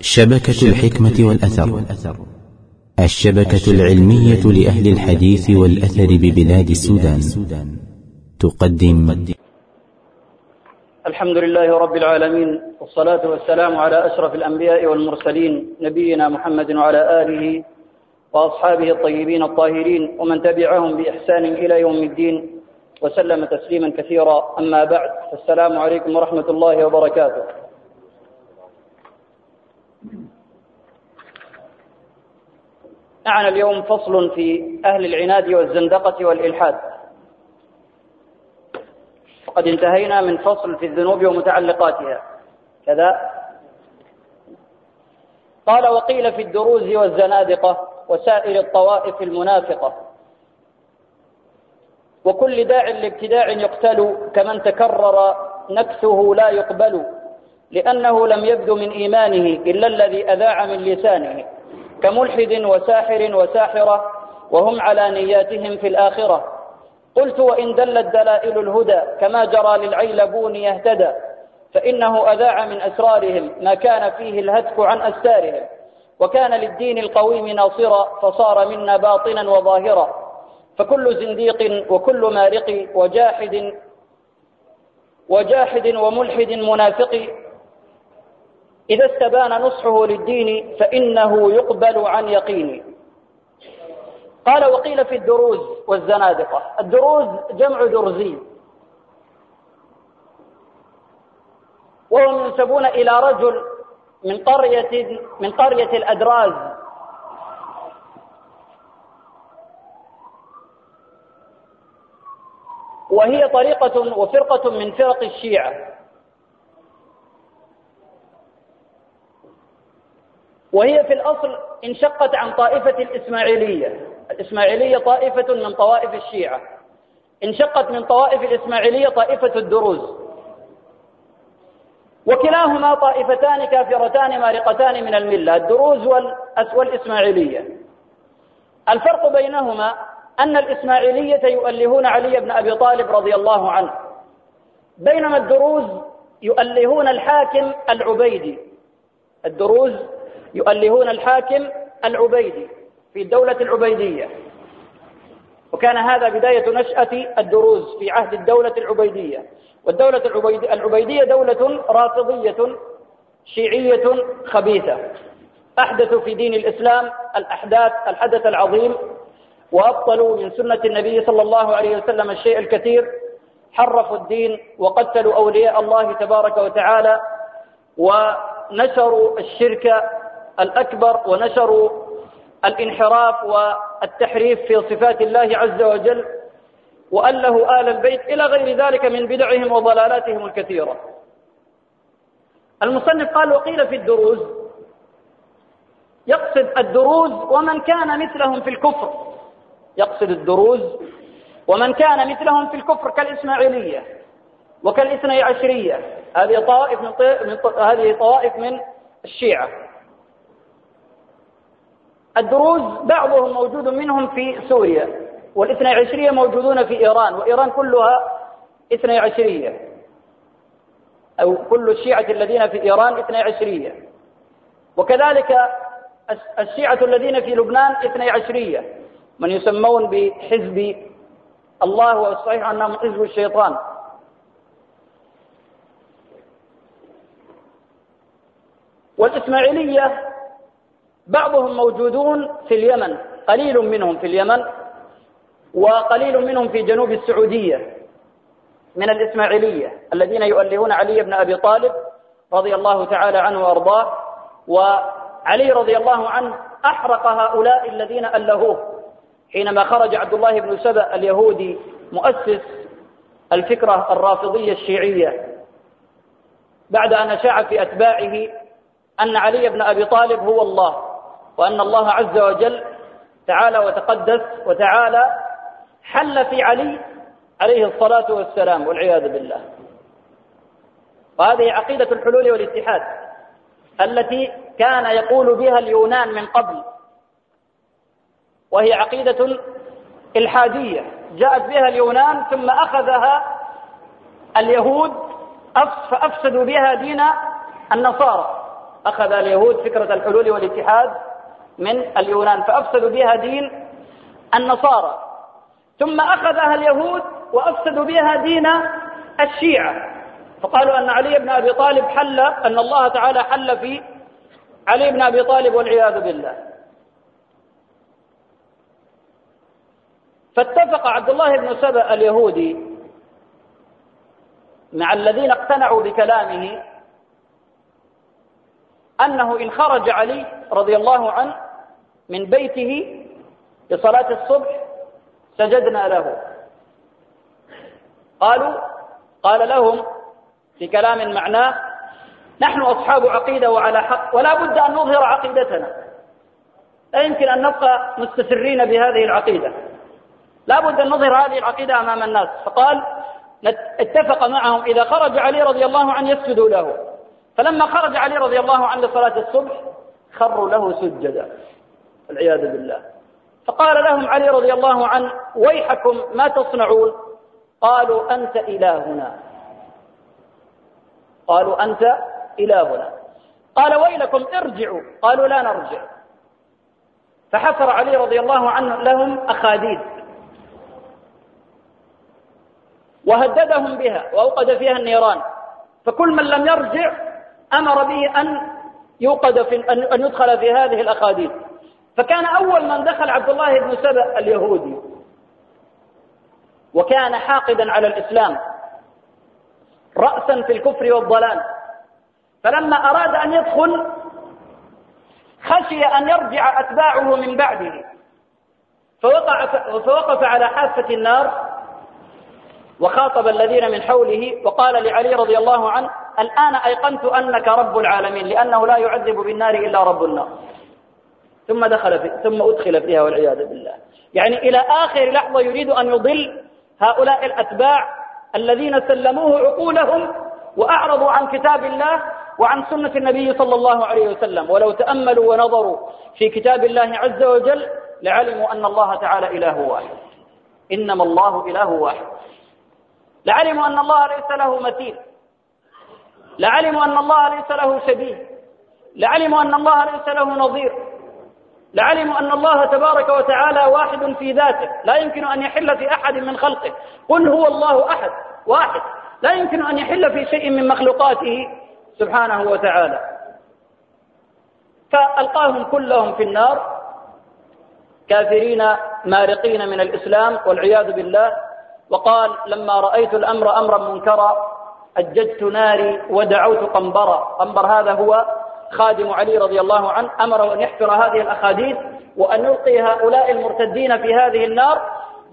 شبكة الحكمة والأثر. الشبكة العلمية لأهل الحديث والأثر ببلاد السودان. تقدم. الحمد لله رب العالمين والصلاة والسلام على أشرف الأنبياء والمرسلين نبينا محمد وعلى آله وأصحابه الطيبين الطاهرين ومن تبعهم بإحسان إلى يوم الدين وسلم تسليما كثيرا. أما بعد فالسلام عليكم ورحمة الله وبركاته. معنا اليوم فصل في أهل العناد والزندقة والإلحاد. وقد انتهينا من فصل في الذنوب ومتعلقاتها. كذا. قال وقيل في الدروز والزنادقة وسائر الطوائف المنافقة. وكل داع لابتداع يقتل كمن تكرر نكثه لا يقبل لأنه لم يبدو من إيمانه إلا الذي أذاع من لسانه. كملحد وساحر وساحرة وهم على نياتهم في الآخرة. قلت وإن دلت دلائل الهدى كما جرى للعيلبون يهتدى فإنه أذاع من أسرارهم ما كان فيه الهتك عن أستارهم. وكان للدين القويم ناصرا فصار منا باطنا وظاهرا. فكل زنديق وكل مارق وجاحد وجاحد وملحد منافق إذا استبان نصحه للدين فإنه يقبل عن يقين قال وقيل في الدروز والزنادقة. الدروز جمع درزي. وهم ينسبون إلى رجل من قرية من قرية الأدراز. وهي طريقة وفرقة من فرق الشيعة. وهي في الأصل انشقت عن طائفة الإسماعيلية. الإسماعيلية طائفة من طوائف الشيعة. انشقت من طوائف الإسماعيلية طائفة الدروز. وكلاهما طائفتان كافرتان مارقتان من الملة الدروز والإسماعيلية. الفرق بينهما أن الإسماعيلية يؤلهون علي بن أبي طالب رضي الله عنه. بينما الدروز يؤلهون الحاكم العبيدي. الدروز يؤلهون الحاكم العبيدي في الدولة العبيدية. وكان هذا بداية نشأة الدروز في عهد الدولة العبيدية. والدولة العبيدية دولة رافضية شيعية خبيثة. أحدثوا في دين الإسلام الأحداث الحدث العظيم وأبطلوا من سنة النبي صلى الله عليه وسلم الشيء الكثير. حرفوا الدين وقتلوا أولياء الله تبارك وتعالى ونشروا الشرك الأكبر ونشروا الانحراف والتحريف في صفات الله عز وجل وأله آل البيت إلى غير ذلك من بدعهم وضلالاتهم الكثيرة. المصنف قال وقيل في الدروز يقصد الدروز ومن كان مثلهم في الكفر. يقصد الدروز ومن كان مثلهم في الكفر كالإسماعيلية وكالإثني عشرية. هذه طوائف من, هذه طوائف من الشيعة. الدروز بعضهم موجود منهم في سوريا والاثنى عشرية موجودون في إيران وإيران كلها اثنى عشرية. أو كل الشيعة الذين في إيران اثنى عشرية. وكذلك الشيعة الذين في لبنان اثنى عشرية. من يسمون بحزب الله والصحيح أنهم حزب الشيطان. والإسماعيلية بعضهم موجودون في اليمن قليل منهم في اليمن وقليل منهم في جنوب السعودية من الإسماعيلية الذين يؤلهون علي بن أبي طالب رضي الله تعالى عنه وأرضاه وعلي رضي الله عنه أحرق هؤلاء الذين ألهوه حينما خرج عبد الله بن سبأ اليهودي مؤسس الفكرة الرافضية الشيعية. بعد أن أشاع في أتباعه أن علي بن أبي طالب هو الله. وأن الله عز وجل تعالى وتقدس وتعالى حل في علي عليه الصلاة والسلام والعياذ بالله. وهذه عقيدة الحلول والاتحاد التي كان يقول بها اليونان من قبل. وهي عقيدة إلحادية. جاءت بها اليونان ثم أخذها اليهود فأفسدوا بها دين النصارى. أخذ اليهود فكرة الحلول والاتحاد من اليونان فأفسدوا بها دين النصارى. ثم أخذها اليهود وأفسدوا بها دين الشيعة. فقالوا أن علي بن أبي طالب حل أن الله تعالى حل في علي بن أبي طالب والعياذ بالله. فاتفق عبد الله بن سبأ اليهودي مع الذين اقتنعوا بكلامه أنه إن خرج علي رضي الله عنه من بيته لصلاة الصبح سجدنا له. قالوا قال لهم في كلام معناه نحن أصحاب عقيدة وعلى حق ولا بد أن نظهر عقيدتنا. لا يمكن أن نبقى مستسرين بهذه العقيدة. لا بد أن نظهر هذه العقيدة أمام الناس. فقال اتفق معهم إذا خرج علي رضي الله عنه يسجدوا له. فلما خرج علي رضي الله عنه لصلاة الصبح خروا له سجدا. والعياذ بالله. فقال لهم علي رضي الله عنه ويحكم ما تصنعون؟ قالوا أنت إلهنا. قالوا أنت إلهنا. قال ويلكم ارجعوا. قالوا لا نرجع. فحفر علي رضي الله عنه لهم أخاديد. وهددهم بها وأوقد فيها النيران. فكل من لم يرجع أمر به أن يوقد في أن يدخل في هذه الأخاديد. فكان أول من دخل عبد الله بن سبأ اليهودي وكان حاقدا على الإسلام رأسا في الكفر والضلال. فلما أراد أن يدخل خشي أن يرجع أتباعه من بعده. فوقع فوقف على حافة النار وخاطب الذين من حوله وقال لعلي رضي الله عنه الآن أيقنت أنك رب العالمين لأنه لا يعذب بالنار إلا رب النار. ثم دخل في ثم أدخل فيها والعياذ بالله. يعني إلى آخر لحظة يريد أن يضل هؤلاء الأتباع الذين سلموه عقولهم وأعرضوا عن كتاب الله وعن سنة النبي صلى الله عليه وسلم. ولو تأملوا ونظروا في كتاب الله عز وجل لعلموا أن الله تعالى إله واحد. إنما الله إله واحد. لعلموا أن الله ليس له مثيل. لعلموا أن الله ليس له شبيه. لعلموا أن الله ليس له نظير. لعلموا أن الله تبارك وتعالى واحد في ذاته. لا يمكن أن يحل في أحد من خلقه. قل هو الله أحد واحد. لا يمكن أن يحل في شيء من مخلوقاته سبحانه وتعالى. فألقاهم كلهم في النار. كافرين مارقين من الإسلام والعياذ بالله. وقال لما رأيت الأمر أمرا منكرا أججت ناري ودعوت قنبرا. قنبر هذا هو خادم علي رضي الله عنه أمر أن يحفر هذه الأخاديد وأن يلقي هؤلاء المرتدين في هذه النار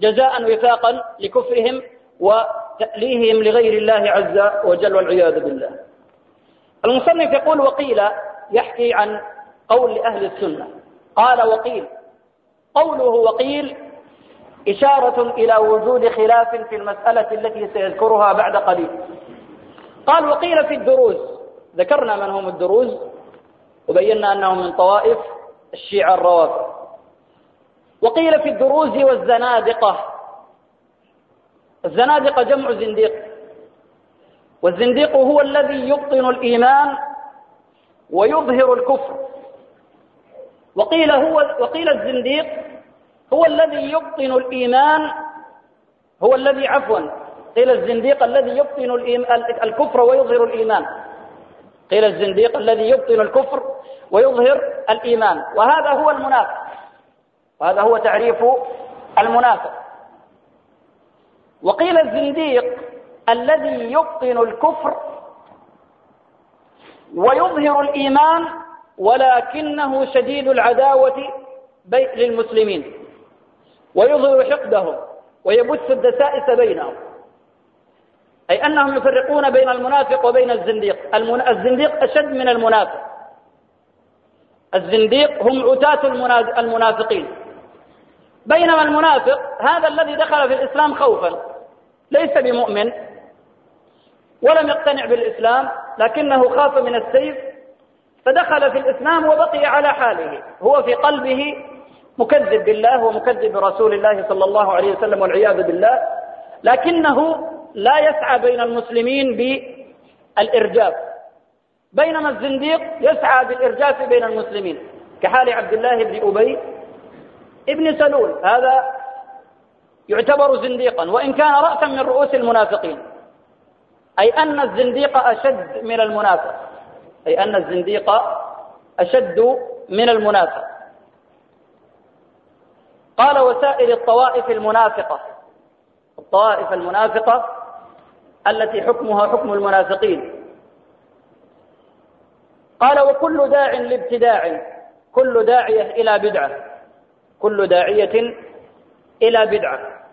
جزاء وفاقا لكفرهم وتأليههم لغير الله عز وجل والعياذ بالله. المصنف يقول وقيل يحكي عن قول أهل السنة. قال وقيل قوله وقيل إشارة إلى وجود خلاف في المسألة التي سيذكرها بعد قليل. قال وقيل في الدروز ذكرنا من هم الدروز وبينا أنهم من طوائف الشيعة الروافض وقيل في الدروز والزنادقة. الزنادقة جمع زنديق. والزنديق هو الذي يبطن الإيمان ويظهر الكفر. وقيل هو وقيل الزنديق هو الذي يبطن الإيمان هو الذي عفوا قيل الزنديق الذي يبطن الكفر ويظهر الإيمان. قيل الزنديق الذي يبطن الكفر ويظهر الإيمان. وهذا هو المنافق. وهذا هو تعريف المنافق. وقيل الزنديق الذي يبطن الكفر ويظهر الإيمان ولكنه شديد العداوة للمسلمين. ويظهر حقدهم ويبث الدسائس بينهم. أي أنهم يفرقون بين المنافق وبين الزنديق. الزنديق أشد من المنافق. الزنديق هم عتاة المنافقين. بينما المنافق هذا الذي دخل في الإسلام خوفا. ليس بمؤمن. ولم يقتنع بالإسلام لكنه خاف من السيف. فدخل في الإسلام وبقي على حاله. هو في قلبه مكذب بالله ومكذب برسول الله صلى الله عليه وسلم والعياذ بالله. لكنه لا يسعى بين المسلمين بالإرجاب بينما الزنديق يسعى بالإرجاف بين المسلمين. كحال عبد الله بن أبي ابن سلول. هذا يعتبر زنديقا. وإن كان رأسا من رؤوس المنافقين. أي أن الزنديق أشد من المنافق. أي أن الزنديق أشد من المنافق. قال وسائر الطوائف المنافقة. الطوائف المنافقة التي حكمها حكم المنافقين. قال وكل داع لابتداع كل داعية إلى بدعة كل داعية إلى بدعة.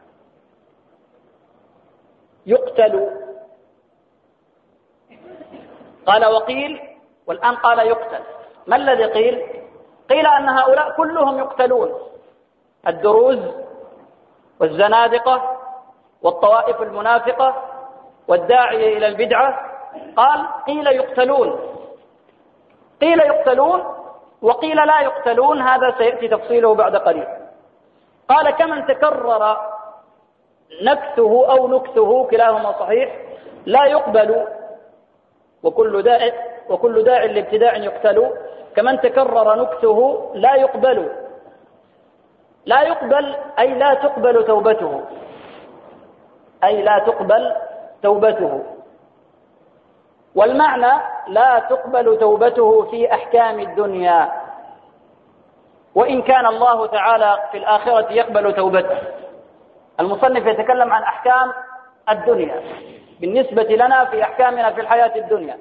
يقتل. قال وقيل. والآن قال يقتل. ما الذي قيل؟ قيل أن هؤلاء كلهم يقتلون. الدروز والزنادقة والطوائف المنافقة والداعية إلى البدعة قال قيل يقتلون. قيل يقتلون وقيل لا يقتلون هذا سيأتي تفصيله بعد قليل. قال كمن تكرر نكثه أو نكثه كلاهما صحيح لا يقبل. وكل داع وكل داع لابتداع يقتل. كمن تكرر نكثه لا يقبل. لا يقبل أي لا تقبل توبته. أي لا تقبل توبته. والمعنى لا تقبل توبته في أحكام الدنيا. وإن كان الله تعالى في الآخرة يقبل توبته. المصنف يتكلم عن أحكام الدنيا. بالنسبة لنا في أحكامنا في الحياة الدنيا.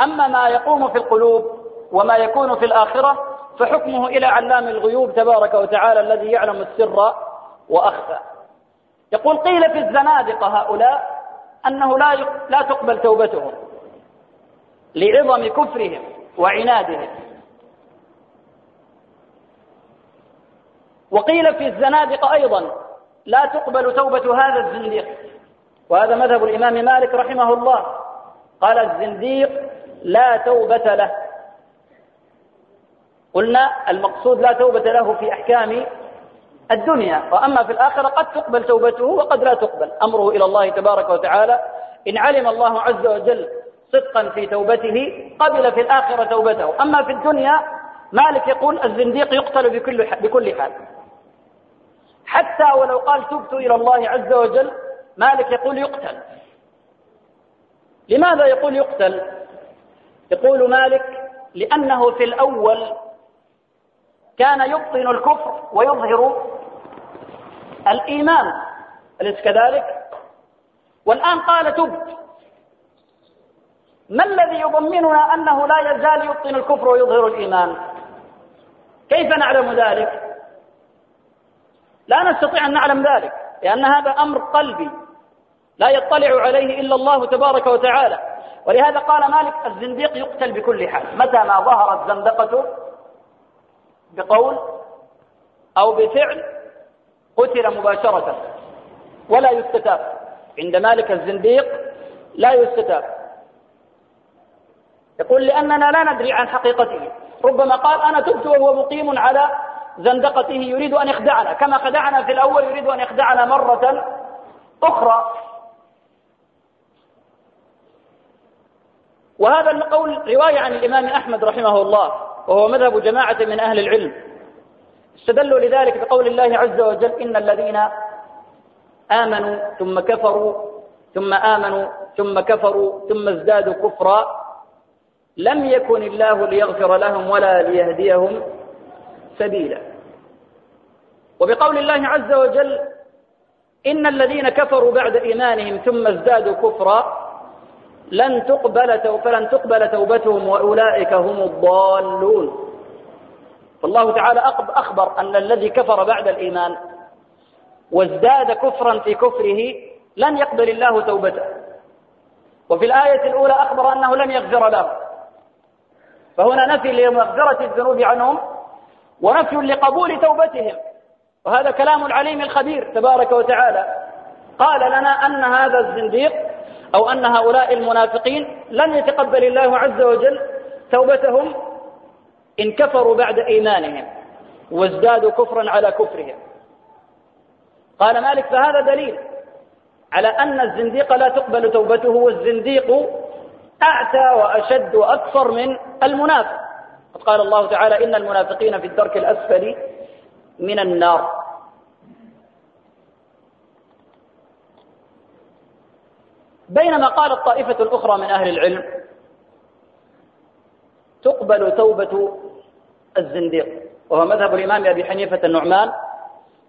أما ما يقوم في القلوب وما يكون في الآخرة فحكمه إلى علام الغيوب تبارك وتعالى الذي يعلم السر وأخفى. يقول قيل في الزنادقة هؤلاء أنه لا لا تقبل توبتهم لعظم كفرهم وعنادهم. وقيل في الزنادقة أيضا لا تقبل توبة هذا الزنديق. وهذا مذهب الإمام مالك رحمه الله. قال الزنديق لا توبة له. قلنا المقصود لا توبة له في أحكام الدنيا. وأما في الآخرة قد تقبل توبته وقد لا تقبل. أمره إلى الله تبارك وتعالى. إن علم الله عز وجل صدقا في توبته قبل في الآخرة توبته. أما في الدنيا مالك يقول الزنديق يقتل بكل بكل حال. حتى ولو قال تبت إلى الله عز وجل مالك يقول يقتل. لماذا يقول يقتل؟ يقول مالك لأنه في الأول كان يبطن الكفر ويظهر الإيمان أليس كذلك؟ والآن قال تبت ما الذي يضمننا أنه لا يزال يبطن الكفر ويظهر الإيمان؟ كيف نعلم ذلك؟ لا نستطيع أن نعلم ذلك لأن هذا أمر قلبي لا يطلع عليه إلا الله تبارك وتعالى. ولهذا قال مالك الزنديق يقتل بكل حال متى ما ظهرت زندقته بقول أو بفعل قتل مباشرة ولا يستتاب. عند مالك الزنديق لا يستتاب. يقول لأننا لا ندري عن حقيقته. ربما قال أنا تبت وهو مقيم على زندقته يريد أن يخدعنا. كما خدعنا في الأول يريد أن يخدعنا مرة أخرى. وهذا القول رواية عن الإمام أحمد رحمه الله وهو مذهب جماعة من أهل العلم. استدلوا لذلك بقول الله عز وجل إن الذين آمنوا ثم كفروا ثم آمنوا ثم كفروا ثم ازدادوا كفرا لم يكن الله ليغفر لهم ولا ليهديهم سبيلا. وبقول الله عز وجل إن الذين كفروا بعد إيمانهم ثم ازدادوا كفرا لن تقبل فلن تقبل توبتهم وأولئك هم الضالون. فالله تعالى أخبر أن الذي كفر بعد الإيمان وازداد كفرا في كفره لن يقبل الله توبته. وفي الآية الأولى أخبر أنه لم يغفر له. فهنا نفي لمغفرة الذنوب عنهم ونفي لقبول توبتهم. وهذا كلام العليم الخبير تبارك وتعالى. قال لنا أن هذا الزنديق أو أن هؤلاء المنافقين لن يتقبل الله عز وجل توبتهم إن كفروا بعد إيمانهم وازدادوا كفرا على كفرهم. قال مالك فهذا دليل على أن الزنديق لا تقبل توبته والزنديق أعتى وأشد وأكثر من المنافق. قد قال الله تعالى إن المنافقين في الدرك الأسفل من النار. بينما قالت طائفة أخرى من أهل العلم تقبل توبة الزنديق وهو مذهب الإمام أبي حنيفة النعمان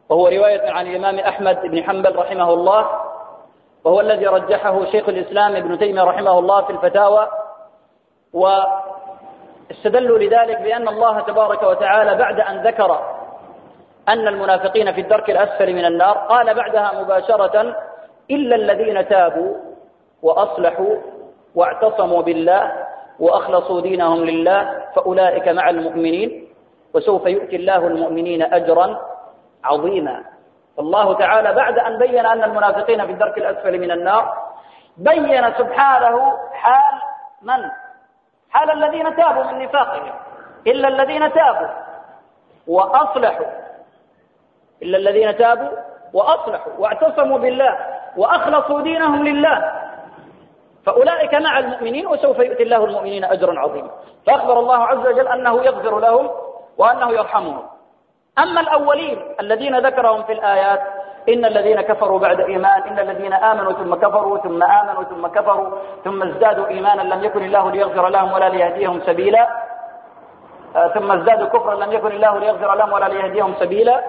وهو رواية عن الإمام أحمد بن حنبل رحمه الله وهو الذي رجحه شيخ الإسلام ابن تيمية رحمه الله في الفتاوى واستدلوا لذلك بأن الله تبارك وتعالى بعد أن ذكر أن المنافقين في الدرك الأسفل من النار قال بعدها مباشرة إلا الذين تابوا وأصلحوا واعتصموا بالله وأخلصوا دينهم لله فأولئك مع المؤمنين وسوف يؤتي الله المؤمنين أجرا عظيما. الله تعالى بعد أن بين أن المنافقين في الدرك الأسفل من النار بين سبحانه حال من؟ حال الذين تابوا من نفاقهم. إلا الذين تابوا وأصلحوا. إلا الذين تابوا وأصلحوا واعتصموا بالله وأخلصوا دينهم لله. فأولئك مع المؤمنين وسوف يؤتي الله المؤمنين أجرا عظيما. فأخبر الله عز وجل أنه يغفر لهم وأنه يرحمهم. أما الأولين الذين ذكرهم في الآيات إن الذين كفروا بعد إيمان إن الذين آمنوا ثم كفروا ثم آمنوا ثم كفروا ثم ازدادوا إيمانا لم يكن الله ليغفر لهم ولا ليهديهم سبيلا. آه، ثم ازدادوا كفرا لم يكن الله ليغفر لهم ولا ليهديهم سبيلا.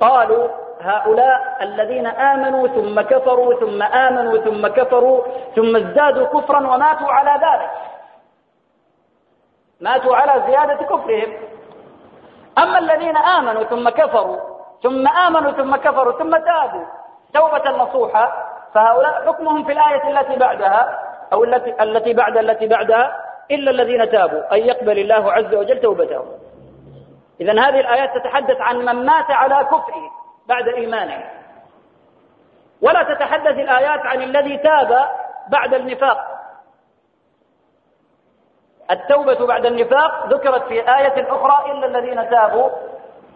قالوا هؤلاء الذين آمنوا ثم كفروا ثم آمنوا ثم كفروا ثم ازدادوا كفرا وماتوا على ذلك. ماتوا على زيادة كفرهم. أما الذين آمنوا ثم كفروا ثم آمنوا ثم كفروا ثم تابوا توبة نصوحة فهؤلاء حكمهم في الآية التي بعدها أو التي التي بعد التي بعدها إلا الذين تابوا أن يقبل الله عز وجل توبتهم. إذا هذه الآيات تتحدث عن من مات على كفره. بعد إيمانه ولا تتحدث الآيات عن الذي تاب بعد النفاق. التوبة بعد النفاق ذكرت في آية أخرى إلا الذين تابوا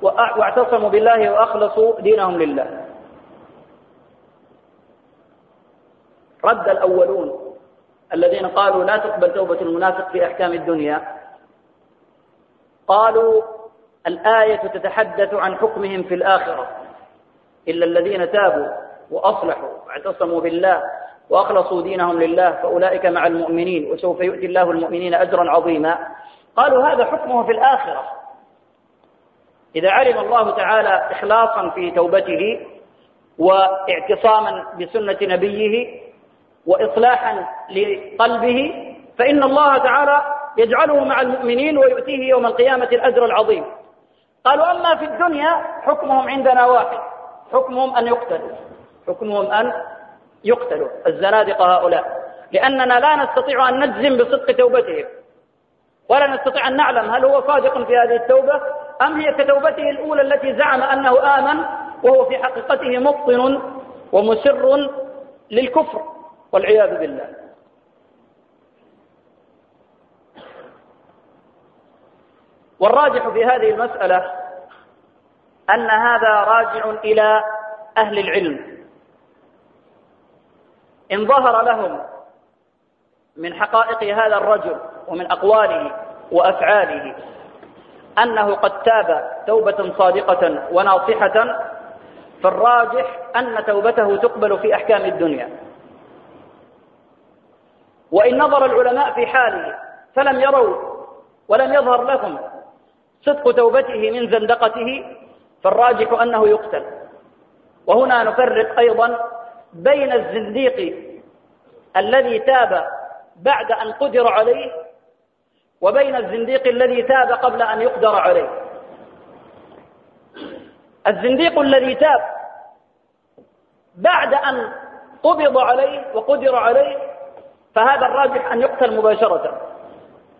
واعتصموا بالله وأخلصوا دينهم لله. رد الأولون الذين قالوا لا تقبل توبة المنافق في أحكام الدنيا. قالوا الآية تتحدث عن حكمهم في الآخرة. إلا الذين تابوا وأصلحوا واعتصموا بالله وأخلصوا دينهم لله فأولئك مع المؤمنين وسوف يؤتي الله المؤمنين أجرا عظيما. قالوا هذا حكمه في الآخرة. إذا علم الله تعالى إخلاصا في توبته واعتصاما بسنة نبيه وإصلاحا لقلبه فإن الله تعالى يجعله مع المؤمنين ويؤتيه يوم القيامة الأجر العظيم. قالوا أما في الدنيا حكمهم عندنا واحد. حكمهم أن يقتلوا. حكمهم أن يقتلوا. الزنادقة هؤلاء. لأننا لا نستطيع أن نجزم بصدق توبتهم. ولا نستطيع أن نعلم هل هو صادق في هذه التوبة أم هي كتوبته الأولى التي زعم أنه آمن وهو في حقيقته مبطن ومسر للكفر والعياذ بالله. والراجح في هذه المسألة أن هذا راجع إلى أهل العلم. إن ظهر لهم من حقائق هذا الرجل ومن أقواله وأفعاله أنه قد تاب توبة صادقة وناصحة فالراجح أن توبته تقبل في أحكام الدنيا. وإن نظر العلماء في حاله فلم يروا ولم يظهر لهم صدق توبته من زندقته فالراجح أنه يقتل. وهنا نفرق أيضا بين الزنديق الذي تاب بعد أن قدر عليه وبين الزنديق الذي تاب قبل أن يقدر عليه. الزنديق الذي تاب بعد أن قبض عليه وقدر عليه فهذا الراجح أن يقتل مباشرة.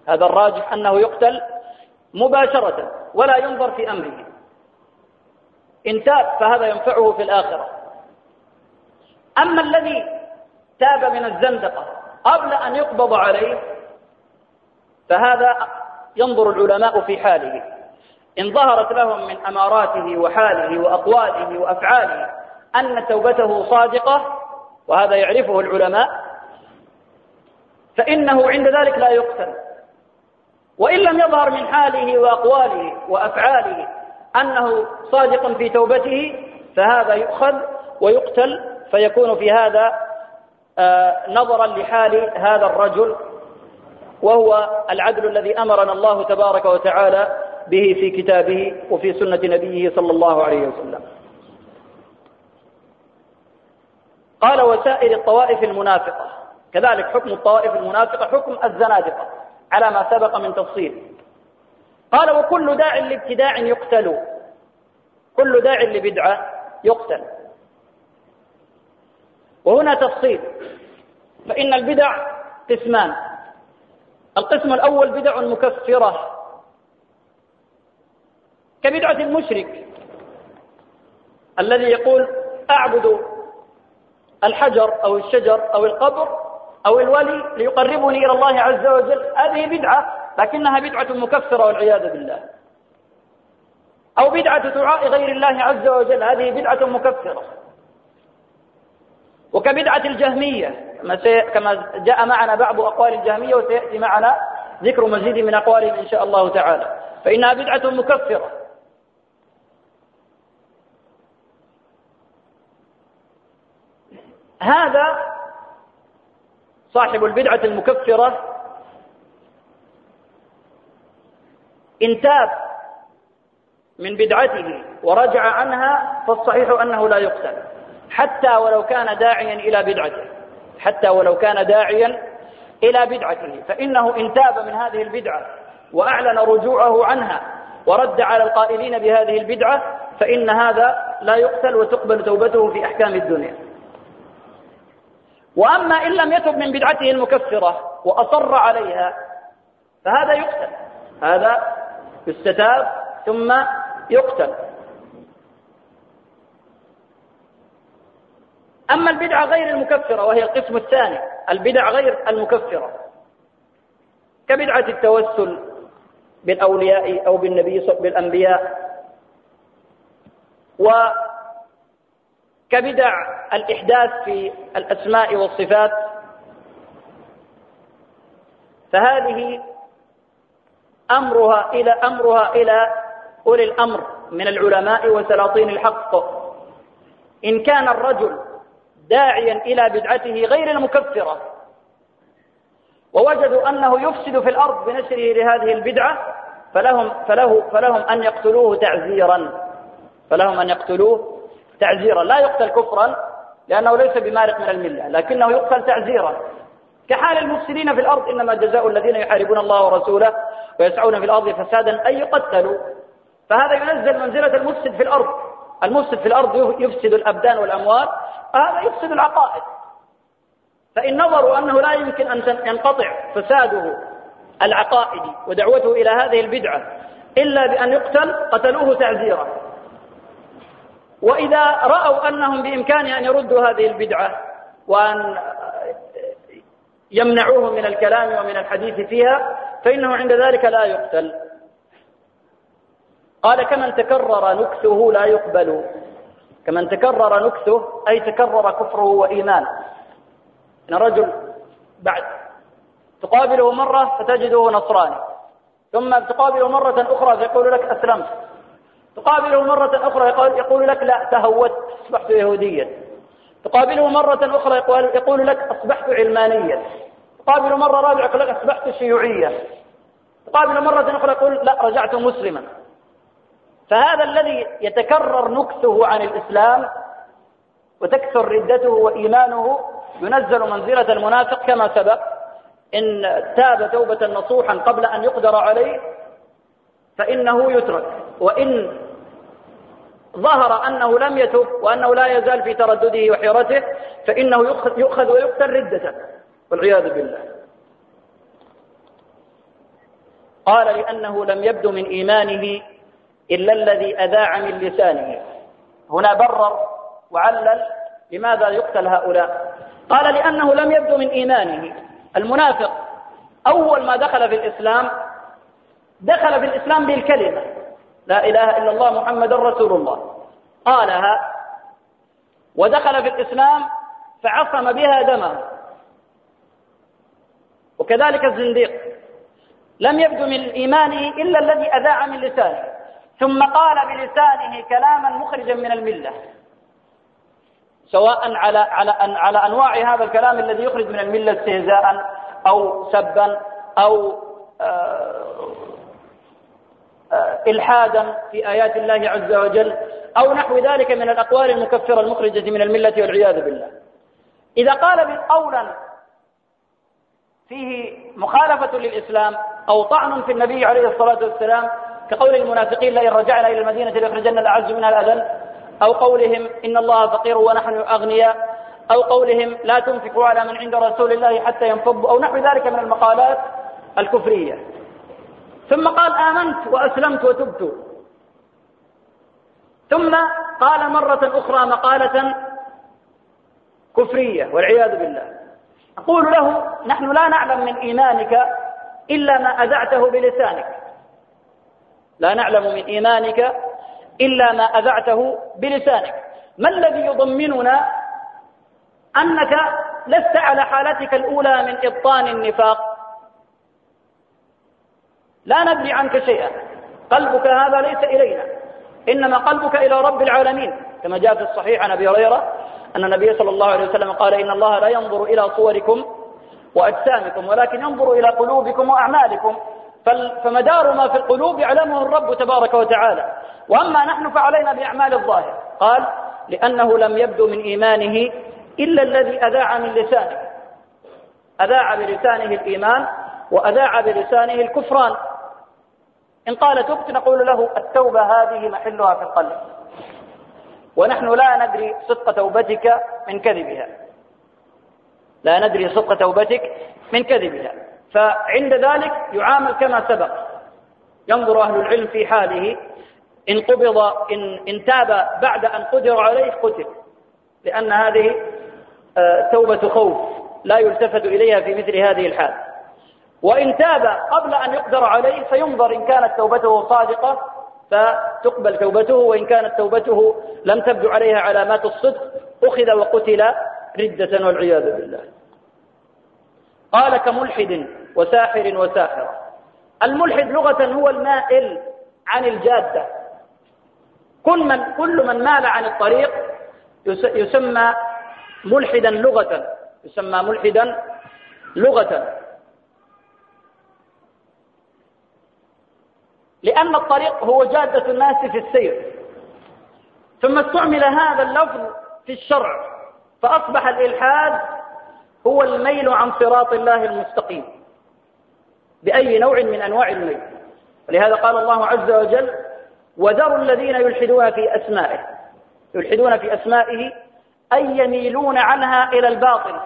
هذا الراجح أنه يقتل مباشرة ولا ينظر في أمره. إن تاب فهذا ينفعه في الآخرة. أما الذي تاب من الزندقة قبل أن يقبض عليه فهذا ينظر العلماء في حاله. إن ظهرت لهم من أماراته وحاله وأقواله وأفعاله أن توبته صادقة وهذا يعرفه العلماء فإنه عند ذلك لا يقتل. وإن لم يظهر من حاله وأقواله وأفعاله أنه صادق في توبته فهذا يؤخذ ويقتل فيكون في هذا آه، نظرا لحال هذا الرجل وهو العدل الذي أمرنا الله تبارك وتعالى به في كتابه وفي سنة نبيه صلى الله عليه وسلم. قال وسائر الطوائف المنافقة كذلك حكم الطوائف المنافقة حكم الزنادقة على ما سبق من تفصيل. قال وكل داع لابتداع يقتل. كل داع لبدعة يقتل. وهنا تفصيل. فإن البدع قسمان. القسم الأول بدع مكفرة. كبدعة المشرك. الذي يقول أعبد الحجر أو الشجر أو القبر أو الولي ليقربني إلى الله عز وجل. هذه بدعة لكنها بدعة مكفرة والعياذ بالله. أو بدعة دعاء غير الله عز وجل هذه بدعة مكفرة. وكبدعة الجهمية كما جاء معنا بعض أقوال الجهمية وسيأتي معنا ذكر مزيد من أقوالهم إن شاء الله تعالى. فإنها بدعة مكفرة. هذا صاحب البدعة المكفرة إن تاب من بدعته ورجع عنها فالصحيح أنه لا يقتل حتى ولو كان داعيا إلى بدعته حتى ولو كان داعيا إلى بدعته فإنه إن تاب من هذه البدعة وأعلن رجوعه عنها ورد على القائلين بهذه البدعة فإن هذا لا يقتل وتقبل توبته في أحكام الدنيا. وأما إن لم يتب من بدعته المكفرة وأصر عليها فهذا يقتل هذا يستتاب ثم يقتل. أما البدعة غير المكفرة وهي القسم الثاني البدع غير المكفرة. كبدعة التوسل بالأولياء أو بالنبي بالأنبياء. وكبدع الإحداث في الأسماء والصفات. فهذه أمرها إلى أمرها إلى أولي الأمر من العلماء وسلاطين الحق. إن كان الرجل داعيا إلى بدعته غير المكفرة ووجدوا أنه يفسد في الأرض بنشره لهذه البدعة فلهم, فله فلهم أن يقتلوه تعزيرا. فلهم أن يقتلوه تعزيرا. لا يقتل كفرا لأنه ليس بمارق من الملة لكنه يقتل تعزيرا. كحال المفسدين في الأرض إنما جزاء الذين يحاربون الله ورسوله ويسعون في الأرض فسادا أن يقتلوا. فهذا ينزل منزلة المفسد في الأرض. المفسد في الأرض يفسد الأبدان والأموال هذا يفسد العقائد. فإن نظروا أنه لا يمكن أن ينقطع فساده العقائدي ودعوته إلى هذه البدعة إلا بأن يقتل قتلوه تعزيرا. وإذا رأوا أنهم بإمكان أن يردوا هذه البدعة وأن يمنعوه من الكلام ومن الحديث فيها فإنه عند ذلك لا يقتل. قال كمن تكرر نكثه لا يقبل. كمن تكرر نكثه أي تكرر كفره وإيمانه. إن رجل بعد تقابله مرة فتجده نصراني ثم تقابله مرة أخرى فيقول لك أسلمت. تقابله مرة أخرى يقول لك لا تهوت أصبحت يهوديا. تقابله مرة أخرى يقول لك أصبحت علمانيا. تقابله مرة رابعة يقول لك أصبحت شيوعيا. تقابله مرة أخرى يقول لا رجعت مسلما. فهذا الذي يتكرر نكثه عن الإسلام وتكثر ردته وإيمانه ينزل منزلة المنافق كما سبق. إن تاب توبة نصوحا قبل أن يقدر عليه فإنه يترك. وإن ظهر أنه لم يتب وأنه لا يزال في تردده وحيرته فإنه يؤخذ ويقتل ردته والعياذ بالله. قال لأنه لم يبدو من إيمانه إلا الذي أذاع من لسانه. هنا برر وعلل لماذا يقتل هؤلاء. قال لأنه لم يبدو من إيمانه. المنافق أول ما دخل في الإسلام دخل في الإسلام بالكلمة. لا إله إلا الله محمد رسول الله. قالها ودخل في الإسلام فعصم بها دمه. وكذلك الزنديق. لم يبدو من إيمانه إلا الذي أذاع من لسانه ثم قال بلسانه كلاما مخرجا من الملة. سواء على على على أنواع هذا الكلام الذي يخرج من الملة استهزاء أو سبا أو آه، آه، إلحادا في آيات الله عز وجل أو نحو ذلك من الأقوال المكفرة المخرجة من الملة والعياذ بالله. إذا قال قولا فيه مخالفة للإسلام أو طعن في النبي عليه الصلاة والسلام كقول المنافقين لئن رجعنا إلى المدينة لاخرجن الأعز منها الأذل أو قولهم إن الله فقير ونحن أغنياء أو قولهم لا تنفقوا على من عند رسول الله حتى ينفضوا أو نحو ذلك من المقالات الكفرية. ثم قال آمنت وأسلمت وتبت. ثم قال مرة أخرى مقالة كفرية والعياذ بالله. أقول له نحن لا نعلم من إيمانك إلا ما أذعته بلسانك. لا نعلم من إيمانك إلا ما أذعته بلسانك. ما الذي يضمننا أنك لست على حالتك الأولى من إبطان النفاق؟ لا ندري عنك شيئا. قلبك هذا ليس إلينا. إنما قلبك إلى رب العالمين. كما جاء في الصحيح عن أبي هريرة أن النبي صلى الله عليه وسلم قال إن الله لا ينظر إلى صوركم وأجسامكم ولكن ينظر إلى قلوبكم وأعمالكم. فمدار ما في القلوب يعلمه الرب تبارك وتعالى. وأما نحن فعلينا بأعمال الظاهر. قال لأنه لم يبدو من إيمانه إلا الذي أذاع من لسانه. أذاع بلسانه الإيمان وأذاع بلسانه الكفران. إن قال تبت نقول له التوبة هذه محلها في القلب. ونحن لا ندري صدق توبتك من كذبها. لا ندري صدق توبتك من كذبها. فعند ذلك يعامل كما سبق. ينظر أهل العلم في حاله. إن قبض إن, إن تاب بعد أن قدر عليه قتل. لأن هذه آه، توبة خوف لا يلتفت إليها في مثل هذه الحال. وإن تاب قبل أن يقدر عليه فينظر إن كانت توبته صادقة فتقبل توبته وإن كانت توبته لم تبدو عليها علامات الصدق أخذ وقتل ردة والعياذ بالله. قال كملحد وساحر وساحرة. الملحد لغة هو المائل عن الجادة. كل من, كل من مال عن الطريق يسمى ملحدا لغة. يسمى ملحدا لغة. لأن الطريق هو جادة الناس في السير. ثم استعمل هذا اللفظ في الشرع فأصبح الإلحاد هو الميل عن صراط الله المستقيم بأي نوع من أنواع الميل. ولهذا قال الله عز وجل وذروا الذين يلحدون في أسمائه. يلحدون في أسمائه أي يميلون عنها إلى الباطل.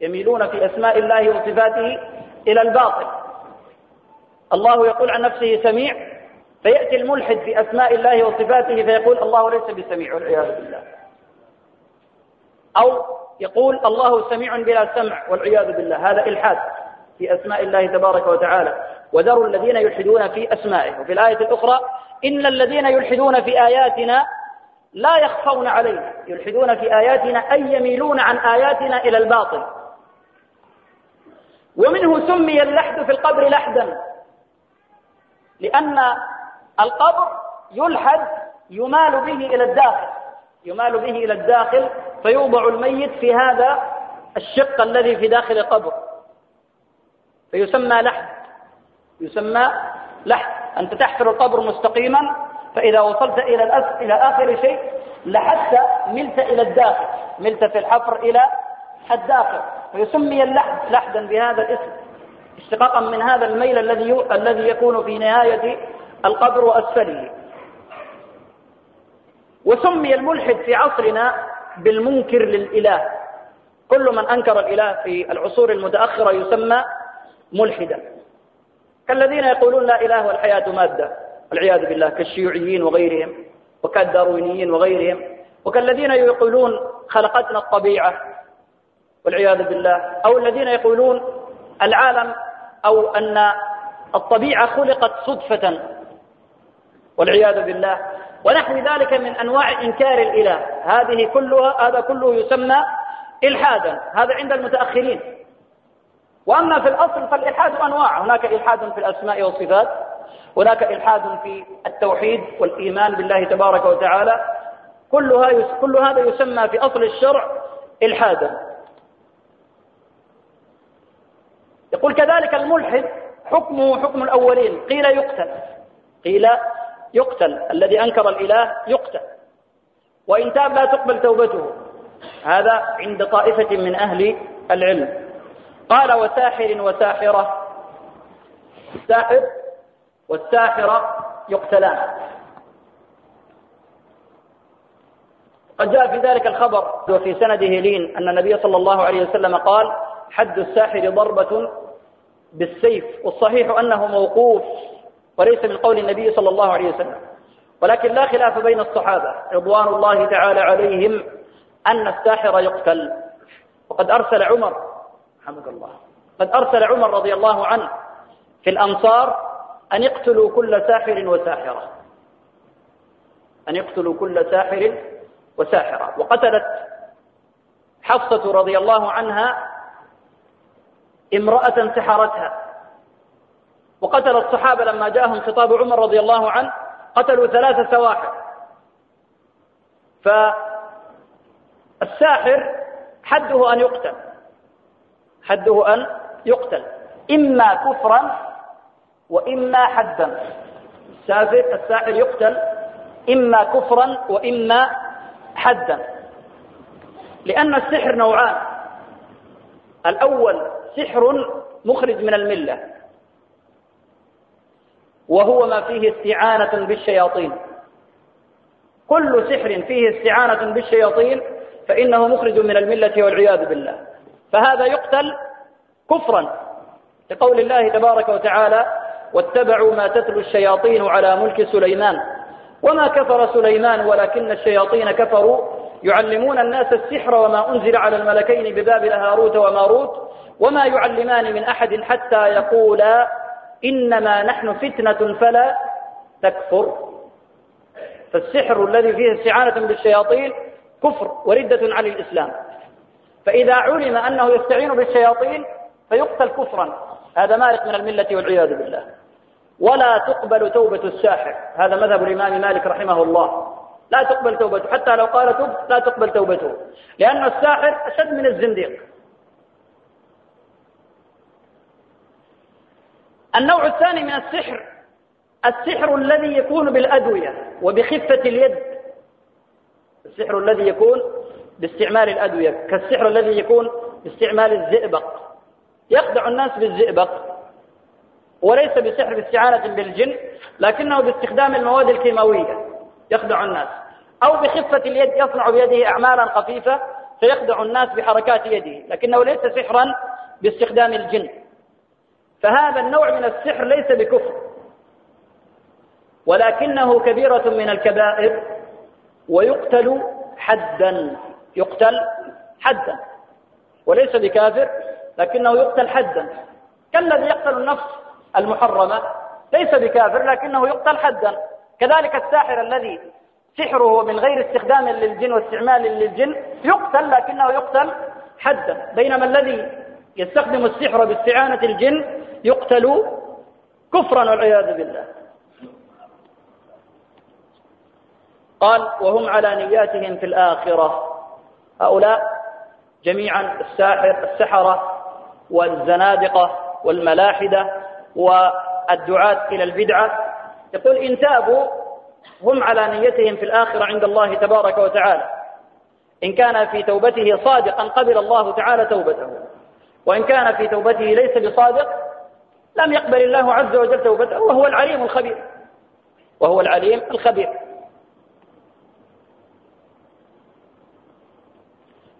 يميلون في أسماء الله وصفاته إلى الباطل. الله يقول عن نفسه سميع فيأتي الملحد في أسماء الله وصفاته فيقول الله ليس بسميع والعياذ بالله. أو يقول الله سميع بلا سمع والعياذ بالله. هذا إلحاد في أسماء الله تبارك وتعالى. وذروا الذين يلحدون في أسمائه. وفي الآية الأخرى إن الذين يلحدون في آياتنا لا يخفون علينا. يلحدون في آياتنا أي يميلون عن آياتنا إلى الباطل. ومنه سمي اللحد في القبر لحدا. لأن القبر يلحد يمال به إلى الداخل يمال به إلى الداخل فيوضع الميت في هذا الشق الذي في داخل القبر. فيسمى لحد يسمى لحد. أنت تحفر القبر مستقيما فإذا وصلت إلى إلى آخر شيء لحدت ملت إلى الداخل ملت في الحفر إلى الداخل. فيسمي اللحد لحدا بهذا الاسم. اشتقاقا من هذا الميل الذي الذي يكون في نهاية القبر وأسفله وسمي الملحد في عصرنا بالمنكر للإله. كل من أنكر الإله في العصور المتأخرة يسمى ملحدا. كالذين يقولون لا إله والحياة مادة والعياذ بالله كالشيوعيين وغيرهم وكالداروينيين وغيرهم وكالذين يقولون خلقتنا الطبيعة والعياذ بالله أو الذين يقولون العالم أو أن الطبيعة خلقت صدفة والعياذ بالله. ونحو ذلك من أنواع إنكار الإله. هذه كلها هذا كله يسمى إلحادا. هذا عند المتأخرين. وأما في الأصل فالإلحاد أنواع. هناك إلحاد في الأسماء والصفات هناك إلحاد في التوحيد والإيمان بالله تبارك وتعالى. كلها كل هذا يسمى في أصل الشرع إلحادا. يقول كذلك الملحد حكمه حكم الأولين قيل يقتل. قيل يقتل الذي أنكر الإله يقتل. وإن تاب لا تقبل توبته. هذا عند طائفة من أهل العلم. قال وساحر وساحرة الساحر والساحرة يقتلان. قد جاء في ذلك الخبر وفي سنده لين أن النبي صلى الله عليه وسلم قال حد الساحر ضربة بالسيف والصحيح أنه موقوف وليس من قول النبي صلى الله عليه وسلم. ولكن لا خلاف بين الصحابة رضوان الله تعالى عليهم أن الساحر يقتل. وقد أرسل عمر رحمك الله قد أرسل عمر رضي الله عنه في الأنصار أن يقتلوا كل ساحر وساحرة. أن يقتلوا كل ساحر وساحرة. وقتلت حفصة رضي الله عنها امرأة سحرتها وقتل الصحابة لما جاءهم خطاب عمر رضي الله عنه قتلوا ثلاثة سواحر فالساحر حده أن يقتل. حده أن يقتل. إما كفرا وإما حدا. الساحر يقتل إما كفرا وإما حدا. لأن السحر نوعان. الأول سحر مخرج من الملة. وهو ما فيه استعانة بالشياطين. كل سحر فيه استعانة بالشياطين فإنه مخرج من الملة والعياذ بالله. فهذا يقتل كفرا لقول الله تبارك وتعالى واتبعوا ما تتلو الشياطين على ملك سليمان. وما كفر سليمان ولكن الشياطين كفروا يعلمون الناس السحر وما أنزل على الملكين ببابل هاروت وماروت وما يعلمان من أحد حتى يقولا إنما نحن فتنة فلا تكفر. فالسحر الذي فيه استعانة بالشياطين كفر وردة عن الإسلام. فإذا علم أنه يستعين بالشياطين فيقتل كفرا. هذا مالك من الملة والعياذ بالله. ولا تقبل توبة الساحر. هذا مذهب الإمام مالك رحمه الله. لا تقبل توبته. حتى لو قال تب لا تقبل توبته. لأن الساحر أشد من الزنديق. النوع الثاني من السحر السحر الذي يكون بالأدوية وبخفة اليد. السحر الذي يكون باستعمال الأدوية كالسحر الذي يكون باستعمال الزئبق. يخدع الناس بالزئبق. وليس بسحر باستعانة بالجن لكنه باستخدام المواد الكيماوية. يخدع الناس. أو بخفة اليد يصنع بيده أعمالا خفيفة فيخدع الناس بحركات يده. لكنه ليس سحرا باستخدام الجن. فهذا النوع من السحر ليس بكفر. ولكنه كبيرة من الكبائر ويقتل حدا. يقتل حدا. وليس بكافر لكنه يقتل حدا. كالذي يقتل النفس المحرمة ليس بكافر لكنه يقتل حدا. كذلك الساحر الذي سحره من غير استخدام للجن واستعمال للجن يقتل لكنه يقتل حدا. بينما الذي يستخدم السحر باستعانة الجن يقتل كفرا والعياذ بالله. قال وهم على نياتهم في الآخرة. هؤلاء جميعا الساحر السحرة والزنادقة والملاحدة والدعاة إلى البدعة يقول إن تابوا هم على نيتهم في الآخرة عند الله تبارك وتعالى. إن كان في توبته صادقا قبل الله تعالى توبته. وإن كان في توبته ليس بصادق لم يقبل الله عز وجل توبته وهو العليم الخبير. وهو العليم الخبير.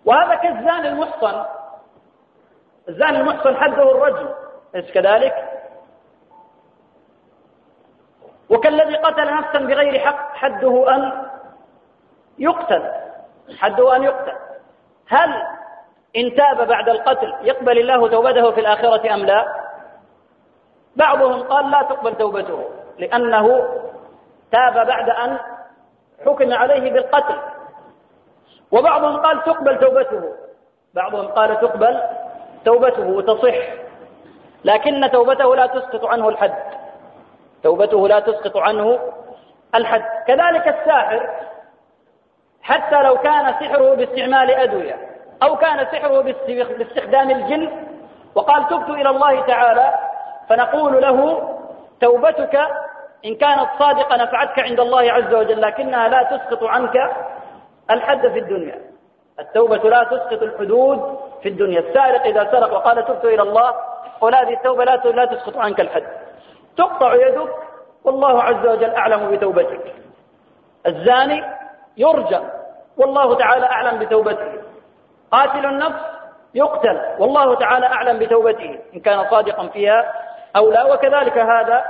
وهذا كالزان المحصن. الزان المحصن حده الرجل. أليس كذلك؟ وكالذي قتل نفسا بغير حق حده أن يقتل. حده أن يقتل. هل إن تاب بعد القتل يقبل الله توبته في الآخرة أم لا؟ بعضهم قال لا تقبل توبته لأنه تاب بعد أن حكم عليه بالقتل. وبعضهم قال تقبل توبته. بعضهم قال تقبل توبته وتصح. لكن توبته لا تسقط عنه الحد. توبته لا تسقط عنه الحد. كذلك الساحر حتى لو كان سحره باستعمال أدوية أو كان سحره باستخدام الجن وقال تبت إلى الله تعالى فنقول له توبتك إن كانت صادقة نفعتك عند الله عز وجل لكنها لا تسقط عنك الحد في الدنيا. التوبة لا تسقط الحدود في الدنيا. السارق إذا سرق وقال تبت إلى الله قل هذه التوبة لا تسقط عنك الحد. تقطع يدك والله عز وجل أعلم بتوبتك. الزاني يرجى والله تعالى أعلم بتوبته. قاتل النفس يقتل والله تعالى أعلم بتوبته. إن كان صادقا فيها أو لا وكذلك هذا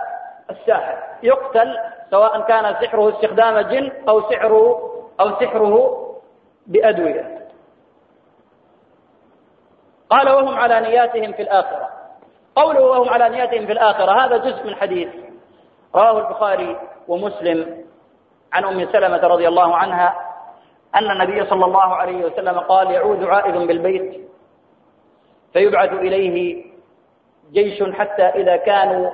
الساحر يقتل سواء كان سحره استخدام جن أو سحره أو سحره بأدوية. قال وهم على نياتهم في الآخرة. قوله وهم على نياتهم في الآخرة هذا جزء من حديث رواه البخاري ومسلم عن أم سلمة رضي الله عنها أن النبي صلى الله عليه وسلم قال يعود عائد بالبيت فيبعث إليه جيش حتى إذا كانوا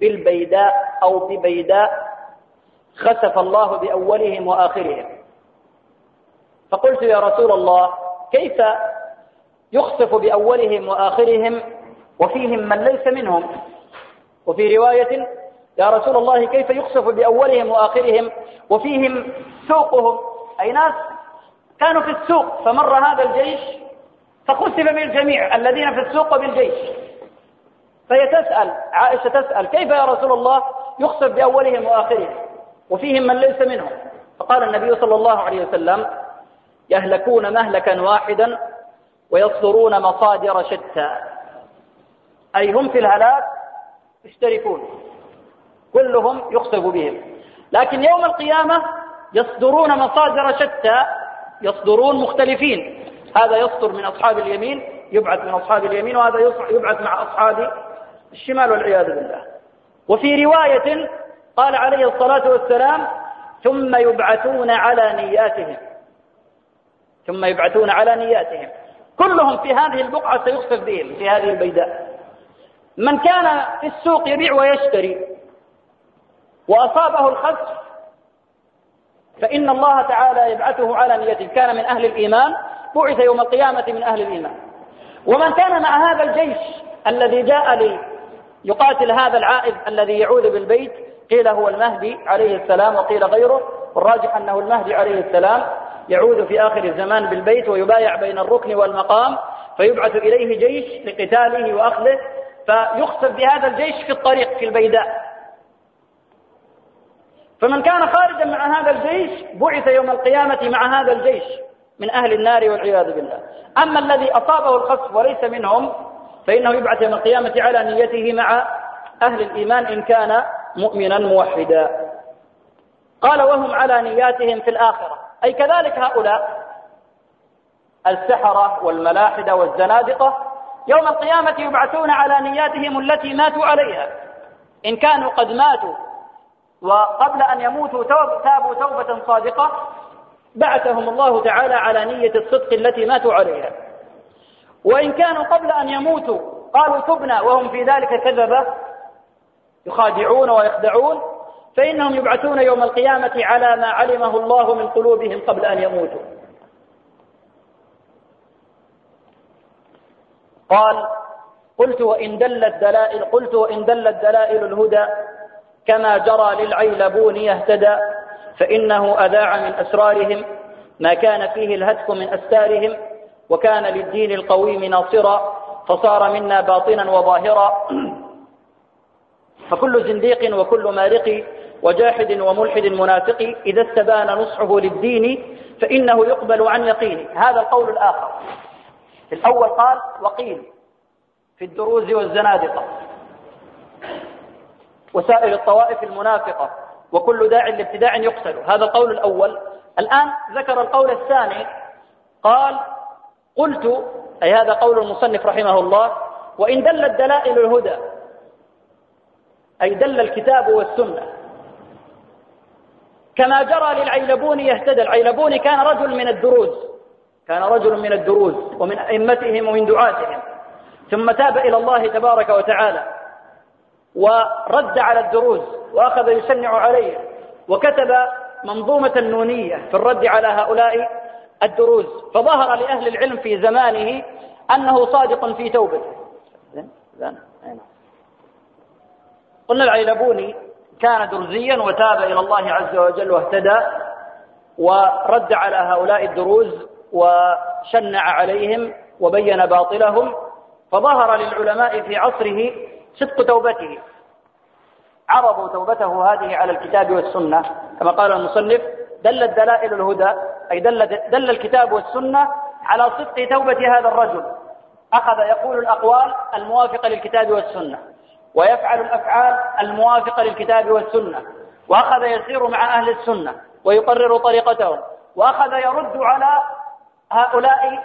بالبيداء أو ببيداء خسف الله بأولهم وآخرهم. فقلت يا رسول الله كيف يخسف بأولهم وآخرهم وفيهم من ليس منهم. وفي رواية يا رسول الله كيف يخسف بأولهم وآخرهم؟ وفيهم سوقهم. أي ناس كانوا في السوق فمر هذا الجيش فخسف بالجميع الذين في السوق بالجيش فهي تسأل عائشة تسأل كيف يا رسول الله يخسف بأولهم وآخرهم؟ وفيهم من ليس منهم. فقال النبي صلى الله عليه وسلم يهلكون مهلكا واحدا ويصدرون مصادر شتى. أي هم في الهلاك يشتركون. كلهم يخسف بهم. لكن يوم القيامة يصدرون مصادر شتى يصدرون مختلفين. هذا يصدر من أصحاب اليمين يبعث من أصحاب اليمين وهذا يبعث مع أصحاب الشمال والعياذ بالله. وفي رواية قال عليه الصلاة والسلام ثم يبعثون على نياتهم. ثم يبعثون على نياتهم. كلهم في هذه البقعة سيخسف بهم في هذه البيداء. من كان في السوق يبيع ويشتري وأصابه الخسف فإن الله تعالى يبعثه على نيته. كان من أهل الإيمان بعث يوم القيامة من أهل الإيمان. ومن كان مع هذا الجيش الذي جاء لي يقاتل هذا العائد الذي يعود بالبيت قيل هو المهدي عليه السلام وقيل غيره. والراجح أنه المهدي عليه السلام يعود في آخر الزمان بالبيت ويبايع بين الركن والمقام فيبعث إليه جيش لقتاله وأخذه. فيخسف بهذا الجيش في الطريق في البيداء. فمن كان خارجا مع هذا الجيش بعث يوم القيامة مع هذا الجيش من أهل النار والعياذ بالله. أما الذي أصابه الخسف وليس منهم فإنه يبعث يوم القيامة على نيته مع أهل الإيمان إن كان مؤمنا موحدا. قال وهم على نياتهم في الآخرة. أي كذلك هؤلاء السحرة والملاحدة والزنادقة يوم القيامة يبعثون على نياتهم التي ماتوا عليها. إن كانوا قد ماتوا وقبل أن يموتوا تابوا توبة صادقة بعثهم الله تعالى على نية الصدق التي ماتوا عليها. وإن كانوا قبل أن يموتوا قالوا تبنا وهم في ذلك كذبة يخادعون ويخدعون فإنهم يبعثون يوم القيامة على ما علمه الله من قلوبهم قبل أن يموتوا. قال قلت وإن دلت دلائل قلت وإن دلت دلائل الهدى كما جرى للعيلبون يهتدى فإنه أذاع من أسرارهم ما كان فيه الهتك من أستارهم وكان للدين القويم ناصرا فصار منا باطنا وظاهرا فكل زنديق وكل مارق وجاحد وملحد منافق إذا استبان نصحه للدين فإنه يقبل عن يقين هذا القول الآخر. الأول قال وقيل في الدروز والزنادقة. وسائر الطوائف المنافقة وكل داع لابتداع يقتل. هذا القول الأول. الآن ذكر القول الثاني. قال قلت أي هذا قول المصنف رحمه الله وإن دلت دلائل الهدى أي دل الكتاب والسنة. كما جرى للعيلبون يهتدى. العيلبون كان رجل من الدروز. كان رجل من الدروز ومن أئمتهم ومن دعاتهم. ثم تاب إلى الله تبارك وتعالى ورد على الدروز وأخذ يشنع عليه وكتب منظومة نونية في الرد على هؤلاء الدروز. فظهر لأهل العلم في زمانه أنه صادق في توبته. قلنا العيلبوني كان درزيا وتاب إلى الله عز وجل واهتدى ورد على هؤلاء الدروز وشنع عليهم وبين باطلهم فظهر للعلماء في عصره صدق توبته. عرضوا توبته هذه على الكتاب والسنة كما قال المصنف دلت دلائل الهدى أي دل, دل الكتاب والسنة على صدق توبة هذا الرجل. أخذ يقول الأقوال الموافقة للكتاب والسنة ويفعل الأفعال الموافقة للكتاب والسنة وأخذ يسير مع أهل السنة ويقرر طريقتهم وأخذ يرد على هؤلاء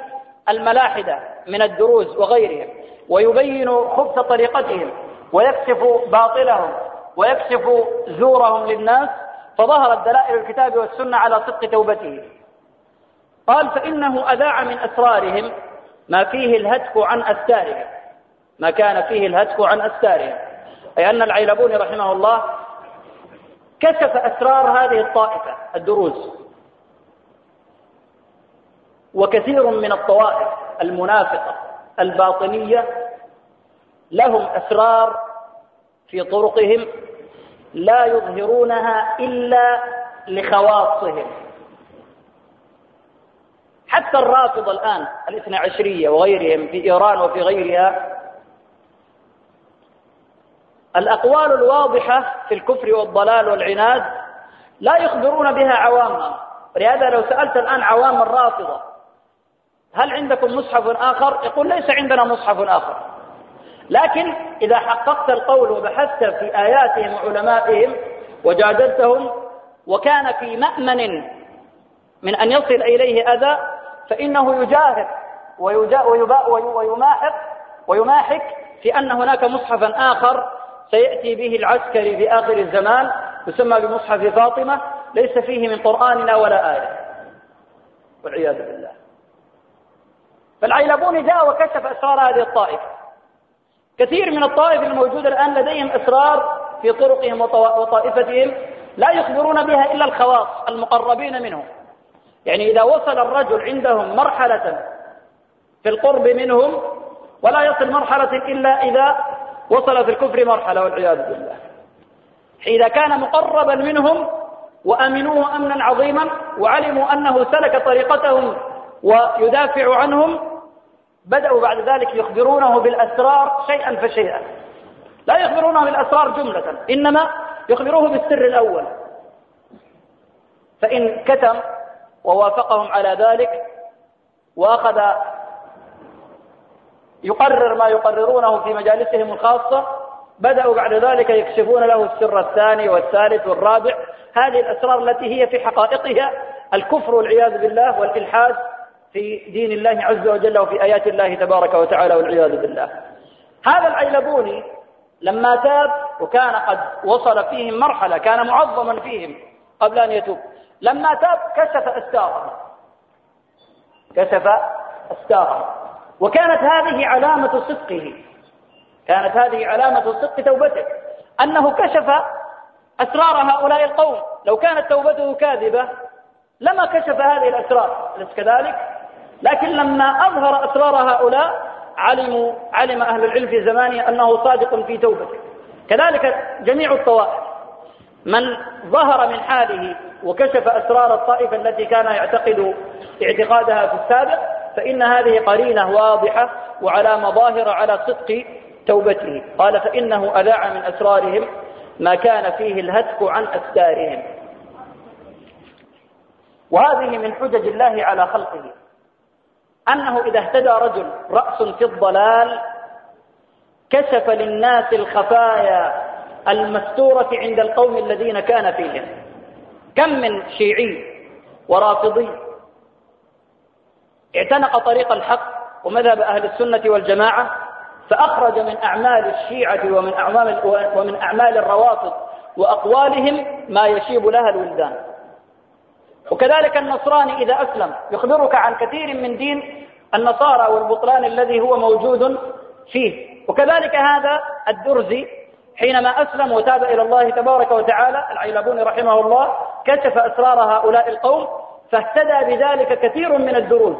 الملاحدة من الدروز وغيرهم ويبين خبث طريقتهم ويكشف باطلهم ويكشف زورهم للناس فظهرت دلائل الكتاب والسنة على صدق توبته. قال فإنه أذاع من أسرارهم ما فيه الهتك عن أستارهم. ما كان فيه الهتك عن أستارهم. أي أن العيلبوني رحمه الله كشف أسرار هذه الطائفة الدروز. وكثير من الطوائف المنافقة الباطنية لهم أسرار في طرقهم لا يظهرونها إلا لخواصهم. حتى الرافضة الآن الاثنى عشرية وغيرهم في إيران وفي غيرها الأقوال الواضحة في الكفر والضلال والعناد لا يخبرون بها عوامهم ولهذا لو سألت الآن عوام الرافضة هل عندكم مصحف آخر؟ يقول ليس عندنا مصحف آخر. لكن إذا حققت القول وبحثت في آياتهم وعلمائهم وجادلتهم وكان في مأمن من أن يصل إليه أذى فإنه يجاهد ويماحق ويماحك في أن هناك مصحفا آخر سيأتي به العسكري في آخر الزمان يسمى بمصحف فاطمة ليس فيه من قرآننا ولا آية. والعياذ بالله. فالعيلبون جاء وكشف أسرار هذه الطائفة. كثير من الطائف الموجودة الآن لديهم أسرار في طرقهم وطائفتهم لا يخبرون بها إلا الخواص المقربين منهم. يعني إذا وصل الرجل عندهم مرحلة في القرب منهم ولا يصل مرحلة إلا إذا وصل في الكفر مرحلة والعياذ بالله. إذا كان مقربا منهم وأمنوه أمنا عظيما وعلموا أنه سلك طريقتهم ويدافع عنهم بدأوا بعد ذلك يخبرونه بالأسرار شيئا فشيئا. لا يخبرونه بالأسرار جملة إنما يخبروه بالسر الأول. فإن كتم ووافقهم على ذلك وأخذ يقرر ما يقررونه في مجالسهم الخاصة بدأوا بعد ذلك يكشفون له السر الثاني والثالث والرابع. هذه الأسرار التي هي في حقائقها الكفر والعياذ بالله والإلحاد في دين الله عز وجل وفي آيات الله تبارك وتعالى والعياذ بالله. هذا العيلبوني لما تاب وكان قد وصل فيهم مرحلة كان معظما فيهم قبل أن يتوب. لما تاب كشف أستاره كشف أستاره وكانت هذه علامة صدقه. كانت هذه علامة صدق توبته. أنه كشف أسرار هؤلاء القوم. لو كانت توبته كاذبة لما كشف هذه الأسرار. أليس كذلك؟ لكن لما أظهر أسرار هؤلاء علموا علم أهل العلم في زمانه أنه صادق في توبته. كذلك جميع الطوائف. من ظهر من حاله وكشف أسرار الطائفة التي كان يعتقد اعتقادها في السابق فإن هذه قرينة واضحة وعلامة ظاهرة على صدق توبته. قال فإنه أذاع من أسرارهم ما كان فيه الهتك عن أستارهم وهذه من حجج الله على خلقه. أنه إذا اهتدى رجل رأس في الضلال كشف للناس الخفايا المستورة عند القوم الذين كان فيهم. كم من شيعي ورافضي اعتنق طريق الحق ومذهب أهل السنة والجماعة فأخرج من أعمال الشيعة ومن أعمال, ومن أعمال الروافض وأقوالهم ما يشيب لها الولدان. وكذلك النصراني إذا أسلم يخبرك عن كثير من دين النصارى والبطلان الذي هو موجود فيه. وكذلك هذا الدرزي حينما أسلم وتاب إلى الله تبارك وتعالى العيلبوني رحمه الله كشف أسرار هؤلاء القوم فاهتدى بذلك كثير من الدروز.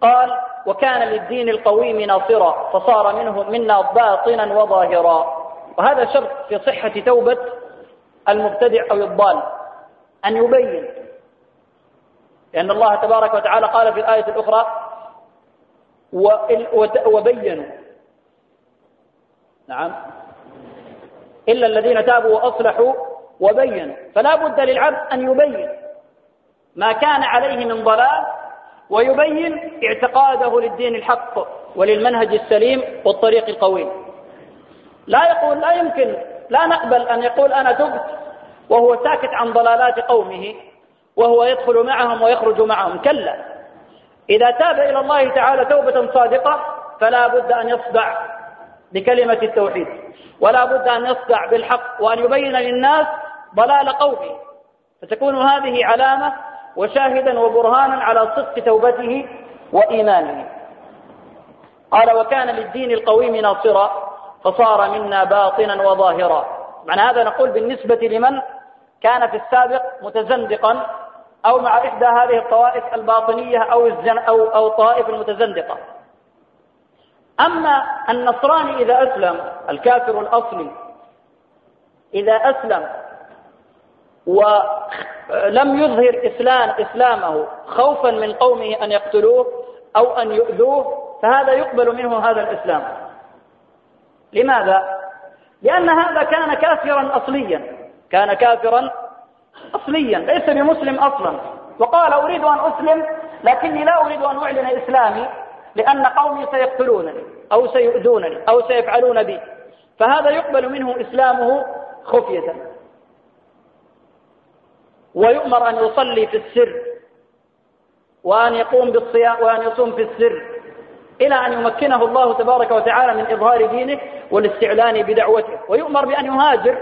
قال وكان للدين القويم ناصرا فصار منه منا باطنا وظاهرا. وهذا شرط في صحة توبة المبتدع أو الضال أن يبين. لأن الله تبارك وتعالى قال في الآية الأخرى وبينوا. نعم. إلا الذين تابوا وأصلحوا وبينوا. فلا بد للعبد أن يبين ما كان عليه من ضلال ويبين اعتقاده للدين الحق وللمنهج السليم والطريق القويم. لا يقول لا يمكن لا نقبل أن يقول أنا تبت وهو ساكت عن ضلالات قومه وهو يدخل معهم ويخرج معهم. كلا. إذا تاب إلى الله تعالى توبة صادقة فلا بد أن يصدع بكلمة التوحيد ولا بد أن يصدع بالحق وأن يبين للناس ضلال قومه. فتكون هذه علامة وشاهدا وبرهانا على صدق توبته وإيمانه. قال وكان للدين القويم ناصرا. فصار منا باطنا وظاهرا. معنى هذا نقول بالنسبة لمن كان في السابق متزندقا أو مع إحدى هذه الطوائف الباطنية أو الزن أو أو الطوائف المتزندقة أما النصراني إذا أسلم الكافر الأصلي إذا أسلم ولم يظهر إسلام إسلامه خوفا من قومه أن يقتلوه أو أن يؤذوه فهذا يقبل منه هذا الإسلام. لماذا؟ لأن هذا كان كافرا أصليا. كان كافرا أصليا ليس بمسلم أصلا. وقال أريد أن أسلم لكني لا أريد أن أعلن إسلامي لأن قومي سيقتلونني أو سيؤذونني أو سيفعلون بي. فهذا يقبل منه إسلامه خفية. ويؤمر أن يصلي في السر وأن يقوم بالصيام وأن يصوم في السر. إلى أن يمكنه الله تبارك وتعالى من إظهار دينه والاستعلان بدعوته. ويؤمر بأن يهاجر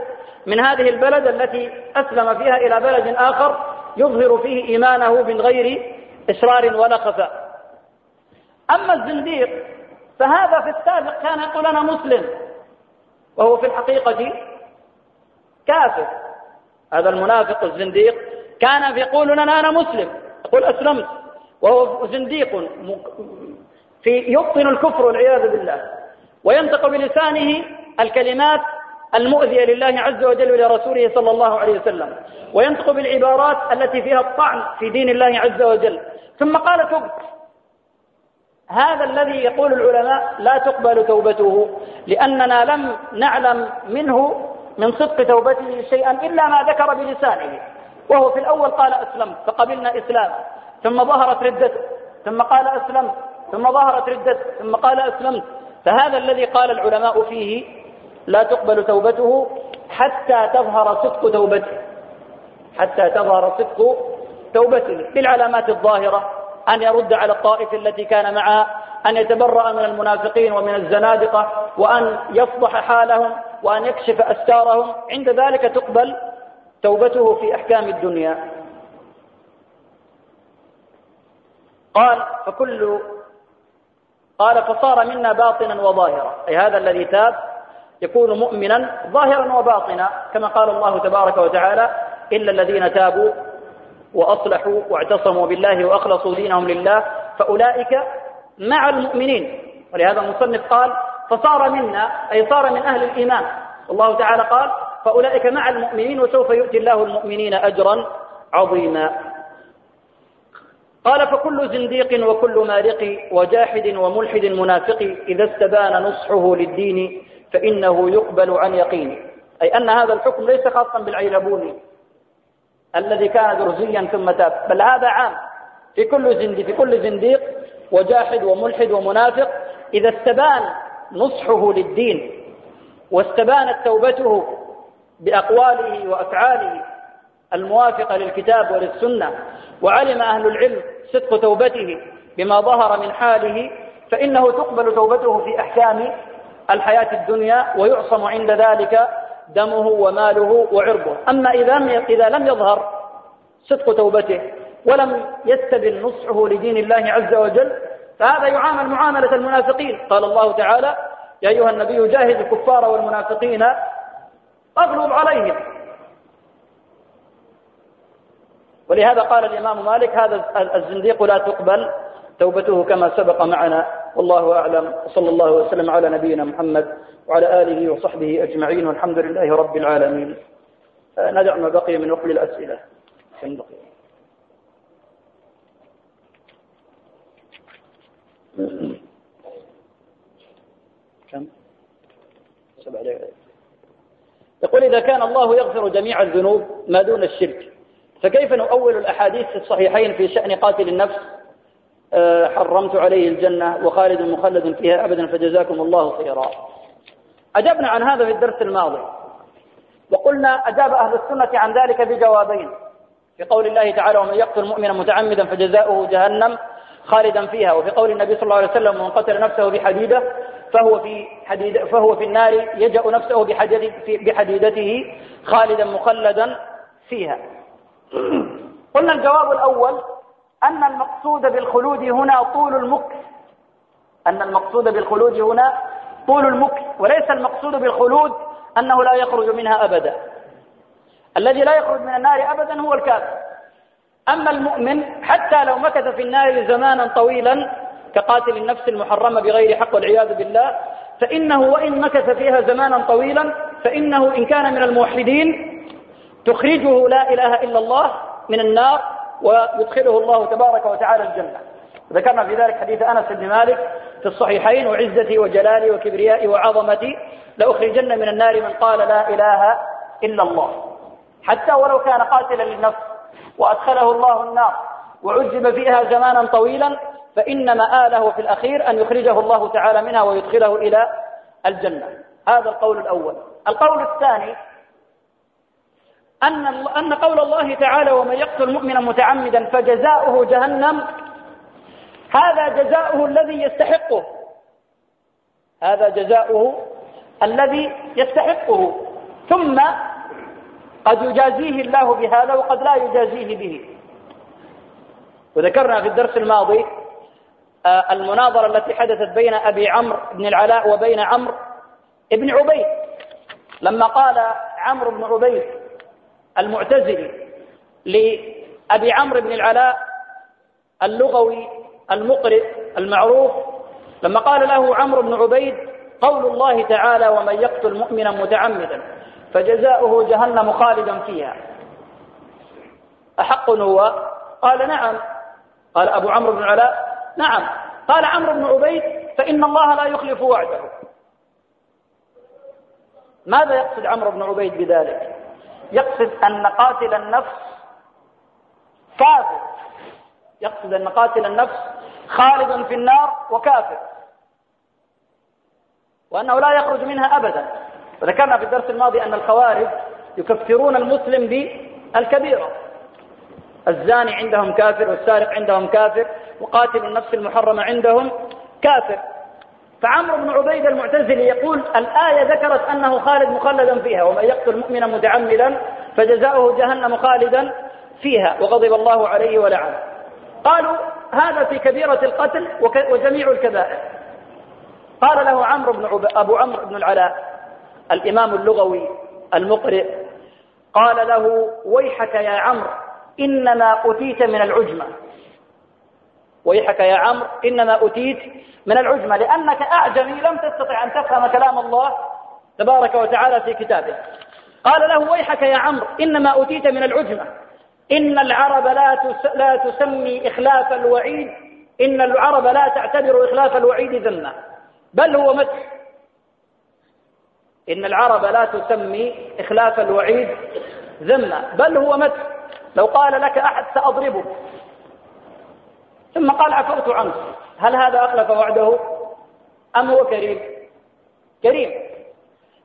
من هذه البلد التي أسلم فيها إلى بلد آخر يظهر فيه إيمانه من غير إسرار ولا خفاء. أما الزنديق فهذا في السابق كان يقول أنا مسلم وهو في الحقيقة كافر. هذا المنافق الزنديق كان يقول لنا أنا مسلم يقول أسلمت. وهو زنديق في يبطن الكفر والعياذ بالله. وينطق بلسانه الكلمات المؤذية لله عز وجل ولرسوله صلى الله عليه وسلم. وينطق بالعبارات التي فيها الطعن في دين الله عز وجل. ثم قال تبت هذا الذي يقول العلماء لا تقبل توبته لأننا لم نعلم منه من صدق توبته شيئا إلا ما ذكر بلسانه. وهو في الأول قال أسلمت فقبلنا إسلام. ثم ظهرت ردته. ثم قال أسلمت ثم ظهرت ردته ثم قال أسلمت. فهذا الذي قال العلماء فيه لا تقبل توبته حتى تظهر صدق توبته. حتى تظهر صدق توبته. بالعلامات الظاهرة أن يرد على الطائف التي كان معها أن يتبرأ من المنافقين ومن الزنادقة وأن يفضح حالهم وأن يكشف أستارهم. عند ذلك تقبل توبته في أحكام الدنيا. قال فكل قال فصار منا باطنا وظاهرا. أي هذا الذي تاب يكون مؤمنا ظاهرا وباطنا كما قال الله تبارك وتعالى إلا الذين تابوا وأصلحوا واعتصموا بالله وأخلصوا دينهم لله فأولئك مع المؤمنين. ولهذا المصنف قال فصار منا أي صار من أهل الإيمان. الله تعالى قال فأولئك مع المؤمنين وسوف يؤتي الله المؤمنين أجرا عظيما. قال فكل زنديق وكل مارق وجاحد وملحد منافق إذا استبان نصحه للدين فإنه يقبل عن يقينه أي أن هذا الحكم ليس خاصا بالعيلبوني الذي كان درزيا ثم تاب بل هذا عام في كل زنديق في كل زنديق وجاحد وملحد ومنافق إذا استبان نصحه للدين واستبانت توبته بأقواله وأفعاله الموافقة للكتاب وللسنة وعلم أهل العلم صدق توبته بما ظهر من حاله فإنه تقبل توبته في أحكام الحياة الدنيا ويعصم عند ذلك دمه وماله وعرضه. أما إذا لم يظهر صدق توبته ولم يستبن نصحه لدين الله عز وجل فهذا يعامل معاملة المنافقين. قال الله تعالى يا أيها النبي جاهد الكفار والمنافقين أغلب عليهم. ولهذا قال الإمام مالك هذا الزنديق لا تقبل توبته كما سبق معنا. والله أعلم. وصلى الله وسلم على نبينا محمد وعلى آله وصحبه أجمعين. والحمد لله رب العالمين. ندع ما بقي من وقت الأسئلة. بقي؟ كم؟ سبع يقول إذا كان الله يغفر جميع الذنوب ما دون الشرك. فكيف نؤول الأحاديث في الصحيحين في شأن قاتل النفس؟ آه، حرمت عليه الجنة وخالد مخلد فيها أبدا فجزاكم الله خيرا. أجبنا عن هذا في الدرس الماضي. وقلنا أجاب أهل السنة عن ذلك بجوابين. في قول الله تعالى ومن يقتل مؤمنا متعمدا فجزاؤه جهنم خالدا فيها. وفي قول النبي صلى الله عليه وسلم من قتل نفسه بحديدة فهو في حديد فهو في النار يجأ نفسه بحديدته خالدا مخلدا فيها. قلنا الجواب الأول أن المقصود بالخلود هنا طول المكث أن المقصود بالخلود هنا طول المكث وليس المقصود بالخلود أنه لا يخرج منها أبدا. الذي لا يخرج من النار أبدا هو الكافر أما المؤمن حتى لو مكث في النار زمانا طويلا كقاتل النفس المحرمة بغير حق والعياذ بالله فإنه وإن مكث فيها زمانا طويلا فإنه إن كان من الموحدين تخرجه لا إله إلا الله من النار ويدخله الله تبارك وتعالى الجنة. ذكرنا في ذلك حديث أنس بن مالك في الصحيحين وعزتي وجلالي وكبريائي وعظمتي لأخرجن من النار من قال لا إله إلا الله. حتى ولو كان قاتلا للنفس وأدخله الله النار وعذب فيها زمانا طويلا فإن مآله في الأخير أن يخرجه الله تعالى منها ويدخله إلى الجنة. هذا القول الأول. القول الثاني أن أن قول الله تعالى ومن يقتل مؤمنا متعمدا فجزاؤه جهنم. هذا جزاؤه الذي يستحقه. هذا جزاؤه الذي يستحقه. ثم قد يجازيه الله بهذا وقد لا يجازيه به. وذكرنا في الدرس الماضي آه، المناظرة التي حدثت بين أبي عمرو بن العلاء وبين عمرو بن عبيد. لما قال عمرو بن عبيد المعتزلي لأبي عمرو بن العلاء اللغوي المقرئ المعروف لما قال له عمرو بن عبيد قول الله تعالى ومن يقتل مؤمنا متعمدا فجزاؤه جهنم خالدا فيها أحق هو؟ قال نعم قال أبو عمرو بن العلاء نعم قال عمرو بن عبيد فإن الله لا يخلف وعده ماذا يقصد عمرو بن عبيد بذلك؟ يقصد أن قاتل النفس كافر. يقصد أن قاتل النفس خالد في النار وكافر. وأنه لا يخرج منها أبدا. وذكرنا في الدرس الماضي أن الخوارج يكفرون المسلم بالكبيرة. الزاني عندهم كافر والسارق عندهم كافر وقاتل النفس المحرمة عندهم كافر. فعمرو بن عبيد المعتزلي يقول الآية ذكرت أنه خالد مخلدا فيها ومن يقتل مؤمنا متعمدا فجزاؤه جهنم خالدا فيها وغضب الله عليه ولعنه. قالوا هذا في كبيرة القتل وجميع الكبائر. قال له عمرو بن عب... أبو عمرو بن العلاء الإمام اللغوي المقرئ قال له ويحك يا عمرو إنما أتيت من العجمة. ويحك يا عمرو إنما أتيت من العجمة لأنك أعجمي لم تستطع أن تفهم كلام الله تبارك وتعالى في كتابه. قال له ويحك يا عمرو إنما أتيت من العجمة إن العرب لا لا تسمي إخلاف الوعيد. إن العرب لا تعتبر إخلاف الوعيد ذمة بل هو مدح. إن العرب لا تسمي إخلاف الوعيد ذمة بل هو مدح. لو قال لك أحد سأضربك. ثم قال عفوت عنك. هل هذا أخلف وعده؟ أم هو كريم؟ كريم.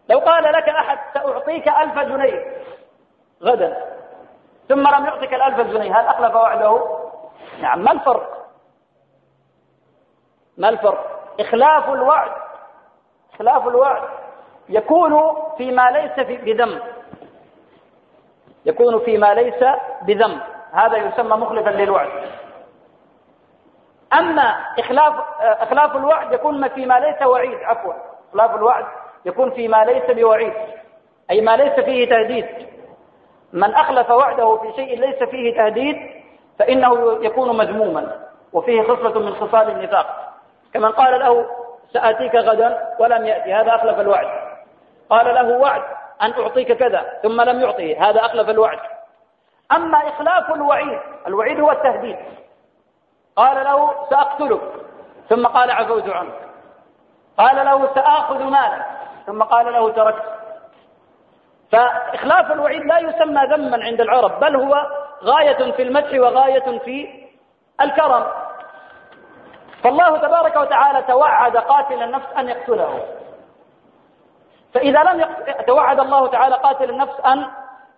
لو قال لك أحد سأعطيك ألف جنيه غدا ثم لم يعطك الألف جنيه هل أخلف وعده؟ نعم. ما الفرق؟ ما الفرق؟ إخلاف الوعد إخلاف الوعد يكون فيما ليس في بذنب يكون فيما ليس بذنب هذا يسمى مخلفا للوعد. أما إخلاف, إخلاف الوعد يكون فيما ليس وعيد عفوا. إخلاف الوعد يكون فيما ليس بوعيد أي ما ليس فيه تهديد. من أخلف وعده في شيء ليس فيه تهديد فإنه يكون مذموما وفيه خصلة من خصال النفاق. كمن قال له سآتيك غدا ولم يأتي هذا أخلف الوعد. قال له وعد أن أعطيك كذا ثم لم يعطيه هذا أخلف الوعد. أما إخلاف الوعيد الوعيد هو التهديد. قال له سأقتلك. ثم قال عفوت عنك. قال له سآخذ مالك ثم قال له تركت. فإخلاف الوعيد لا يسمى ذما عند العرب بل هو غاية في المدح وغاية في الكرم. فالله تبارك وتعالى توعد قاتل النفس أن يقتله. فإذا لم يتوعد الله تعالى قاتل النفس أن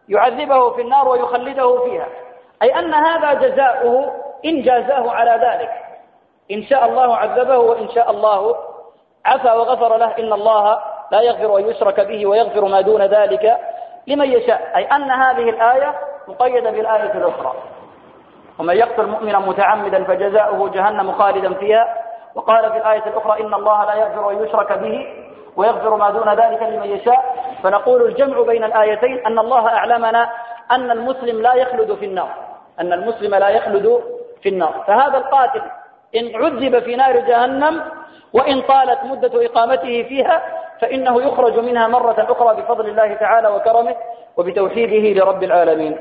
يعذبه في النار ويخلده فيها. أي أن هذا جزاؤه إن جازاه على ذلك. إن شاء الله عذبه وإن شاء الله عفى وغفر له. إن الله لا يغفر أن يشرك به ويغفر ما دون ذلك لمن يشاء. أي أن هذه الآية مقيدة بالآية الأخرى. ومن يقتل مؤمنا متعمدا فجزاؤه جهنم خالدا فيها. وقال في الآية الأخرى إن الله لا يغفر أن يشرك به ويغفر ما دون ذلك لمن يشاء. فنقول الجمع بين الآيتين أن الله أعلمنا أن المسلم لا يخلد في النار. أن المسلم لا يخلد في النار. فهذا القاتل إن عذب في نار جهنم وإن طالت مدة إقامته فيها فإنه يخرج منها مرة أخرى بفضل الله تعالى وكرمه وبتوحيده لرب العالمين.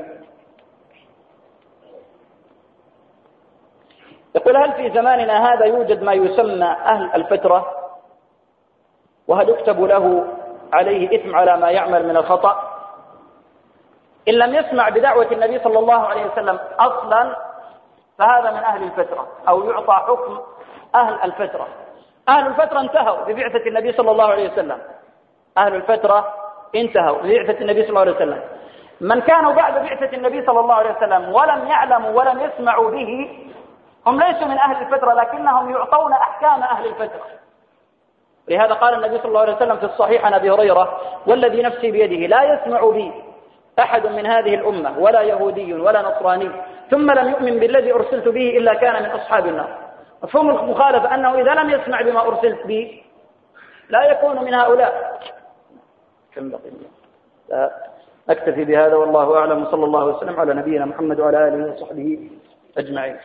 يقول هل في زماننا هذا يوجد ما يسمى أهل الفترة وهل يكتب له عليه إثم على ما يعمل من الخطأ؟ إن لم يسمع بدعوة النبي صلى الله عليه وسلم أصلا فهذا من أهل الفترة أو يعطى حكم أهل الفترة. أهل الفترة انتهوا ببعثة النبي صلى الله عليه وسلم. أهل الفترة انتهوا ببعثة النبي صلى الله عليه وسلم. من كانوا بعد بعثة النبي صلى الله عليه وسلم ولم يعلموا ولم يسمعوا به هم ليسوا من أهل الفترة لكنهم يعطون أحكام أهل الفترة. لهذا قال النبي صلى الله عليه وسلم في الصحيح عن أبي هريرة والذي نفسي بيده لا يسمع بي أحد من هذه الأمة ولا يهودي ولا نصراني ثم لم يؤمن بالذي أرسلت به إلا كان من أصحاب النار. مفهوم المخالفة أنه إذا لم يسمع بما أرسلت به لا يكون من هؤلاء. كم بقي؟ نكتفي بهذا والله أعلم. صلى الله وسلم على نبينا محمد وعلى آله وصحبه أجمعين.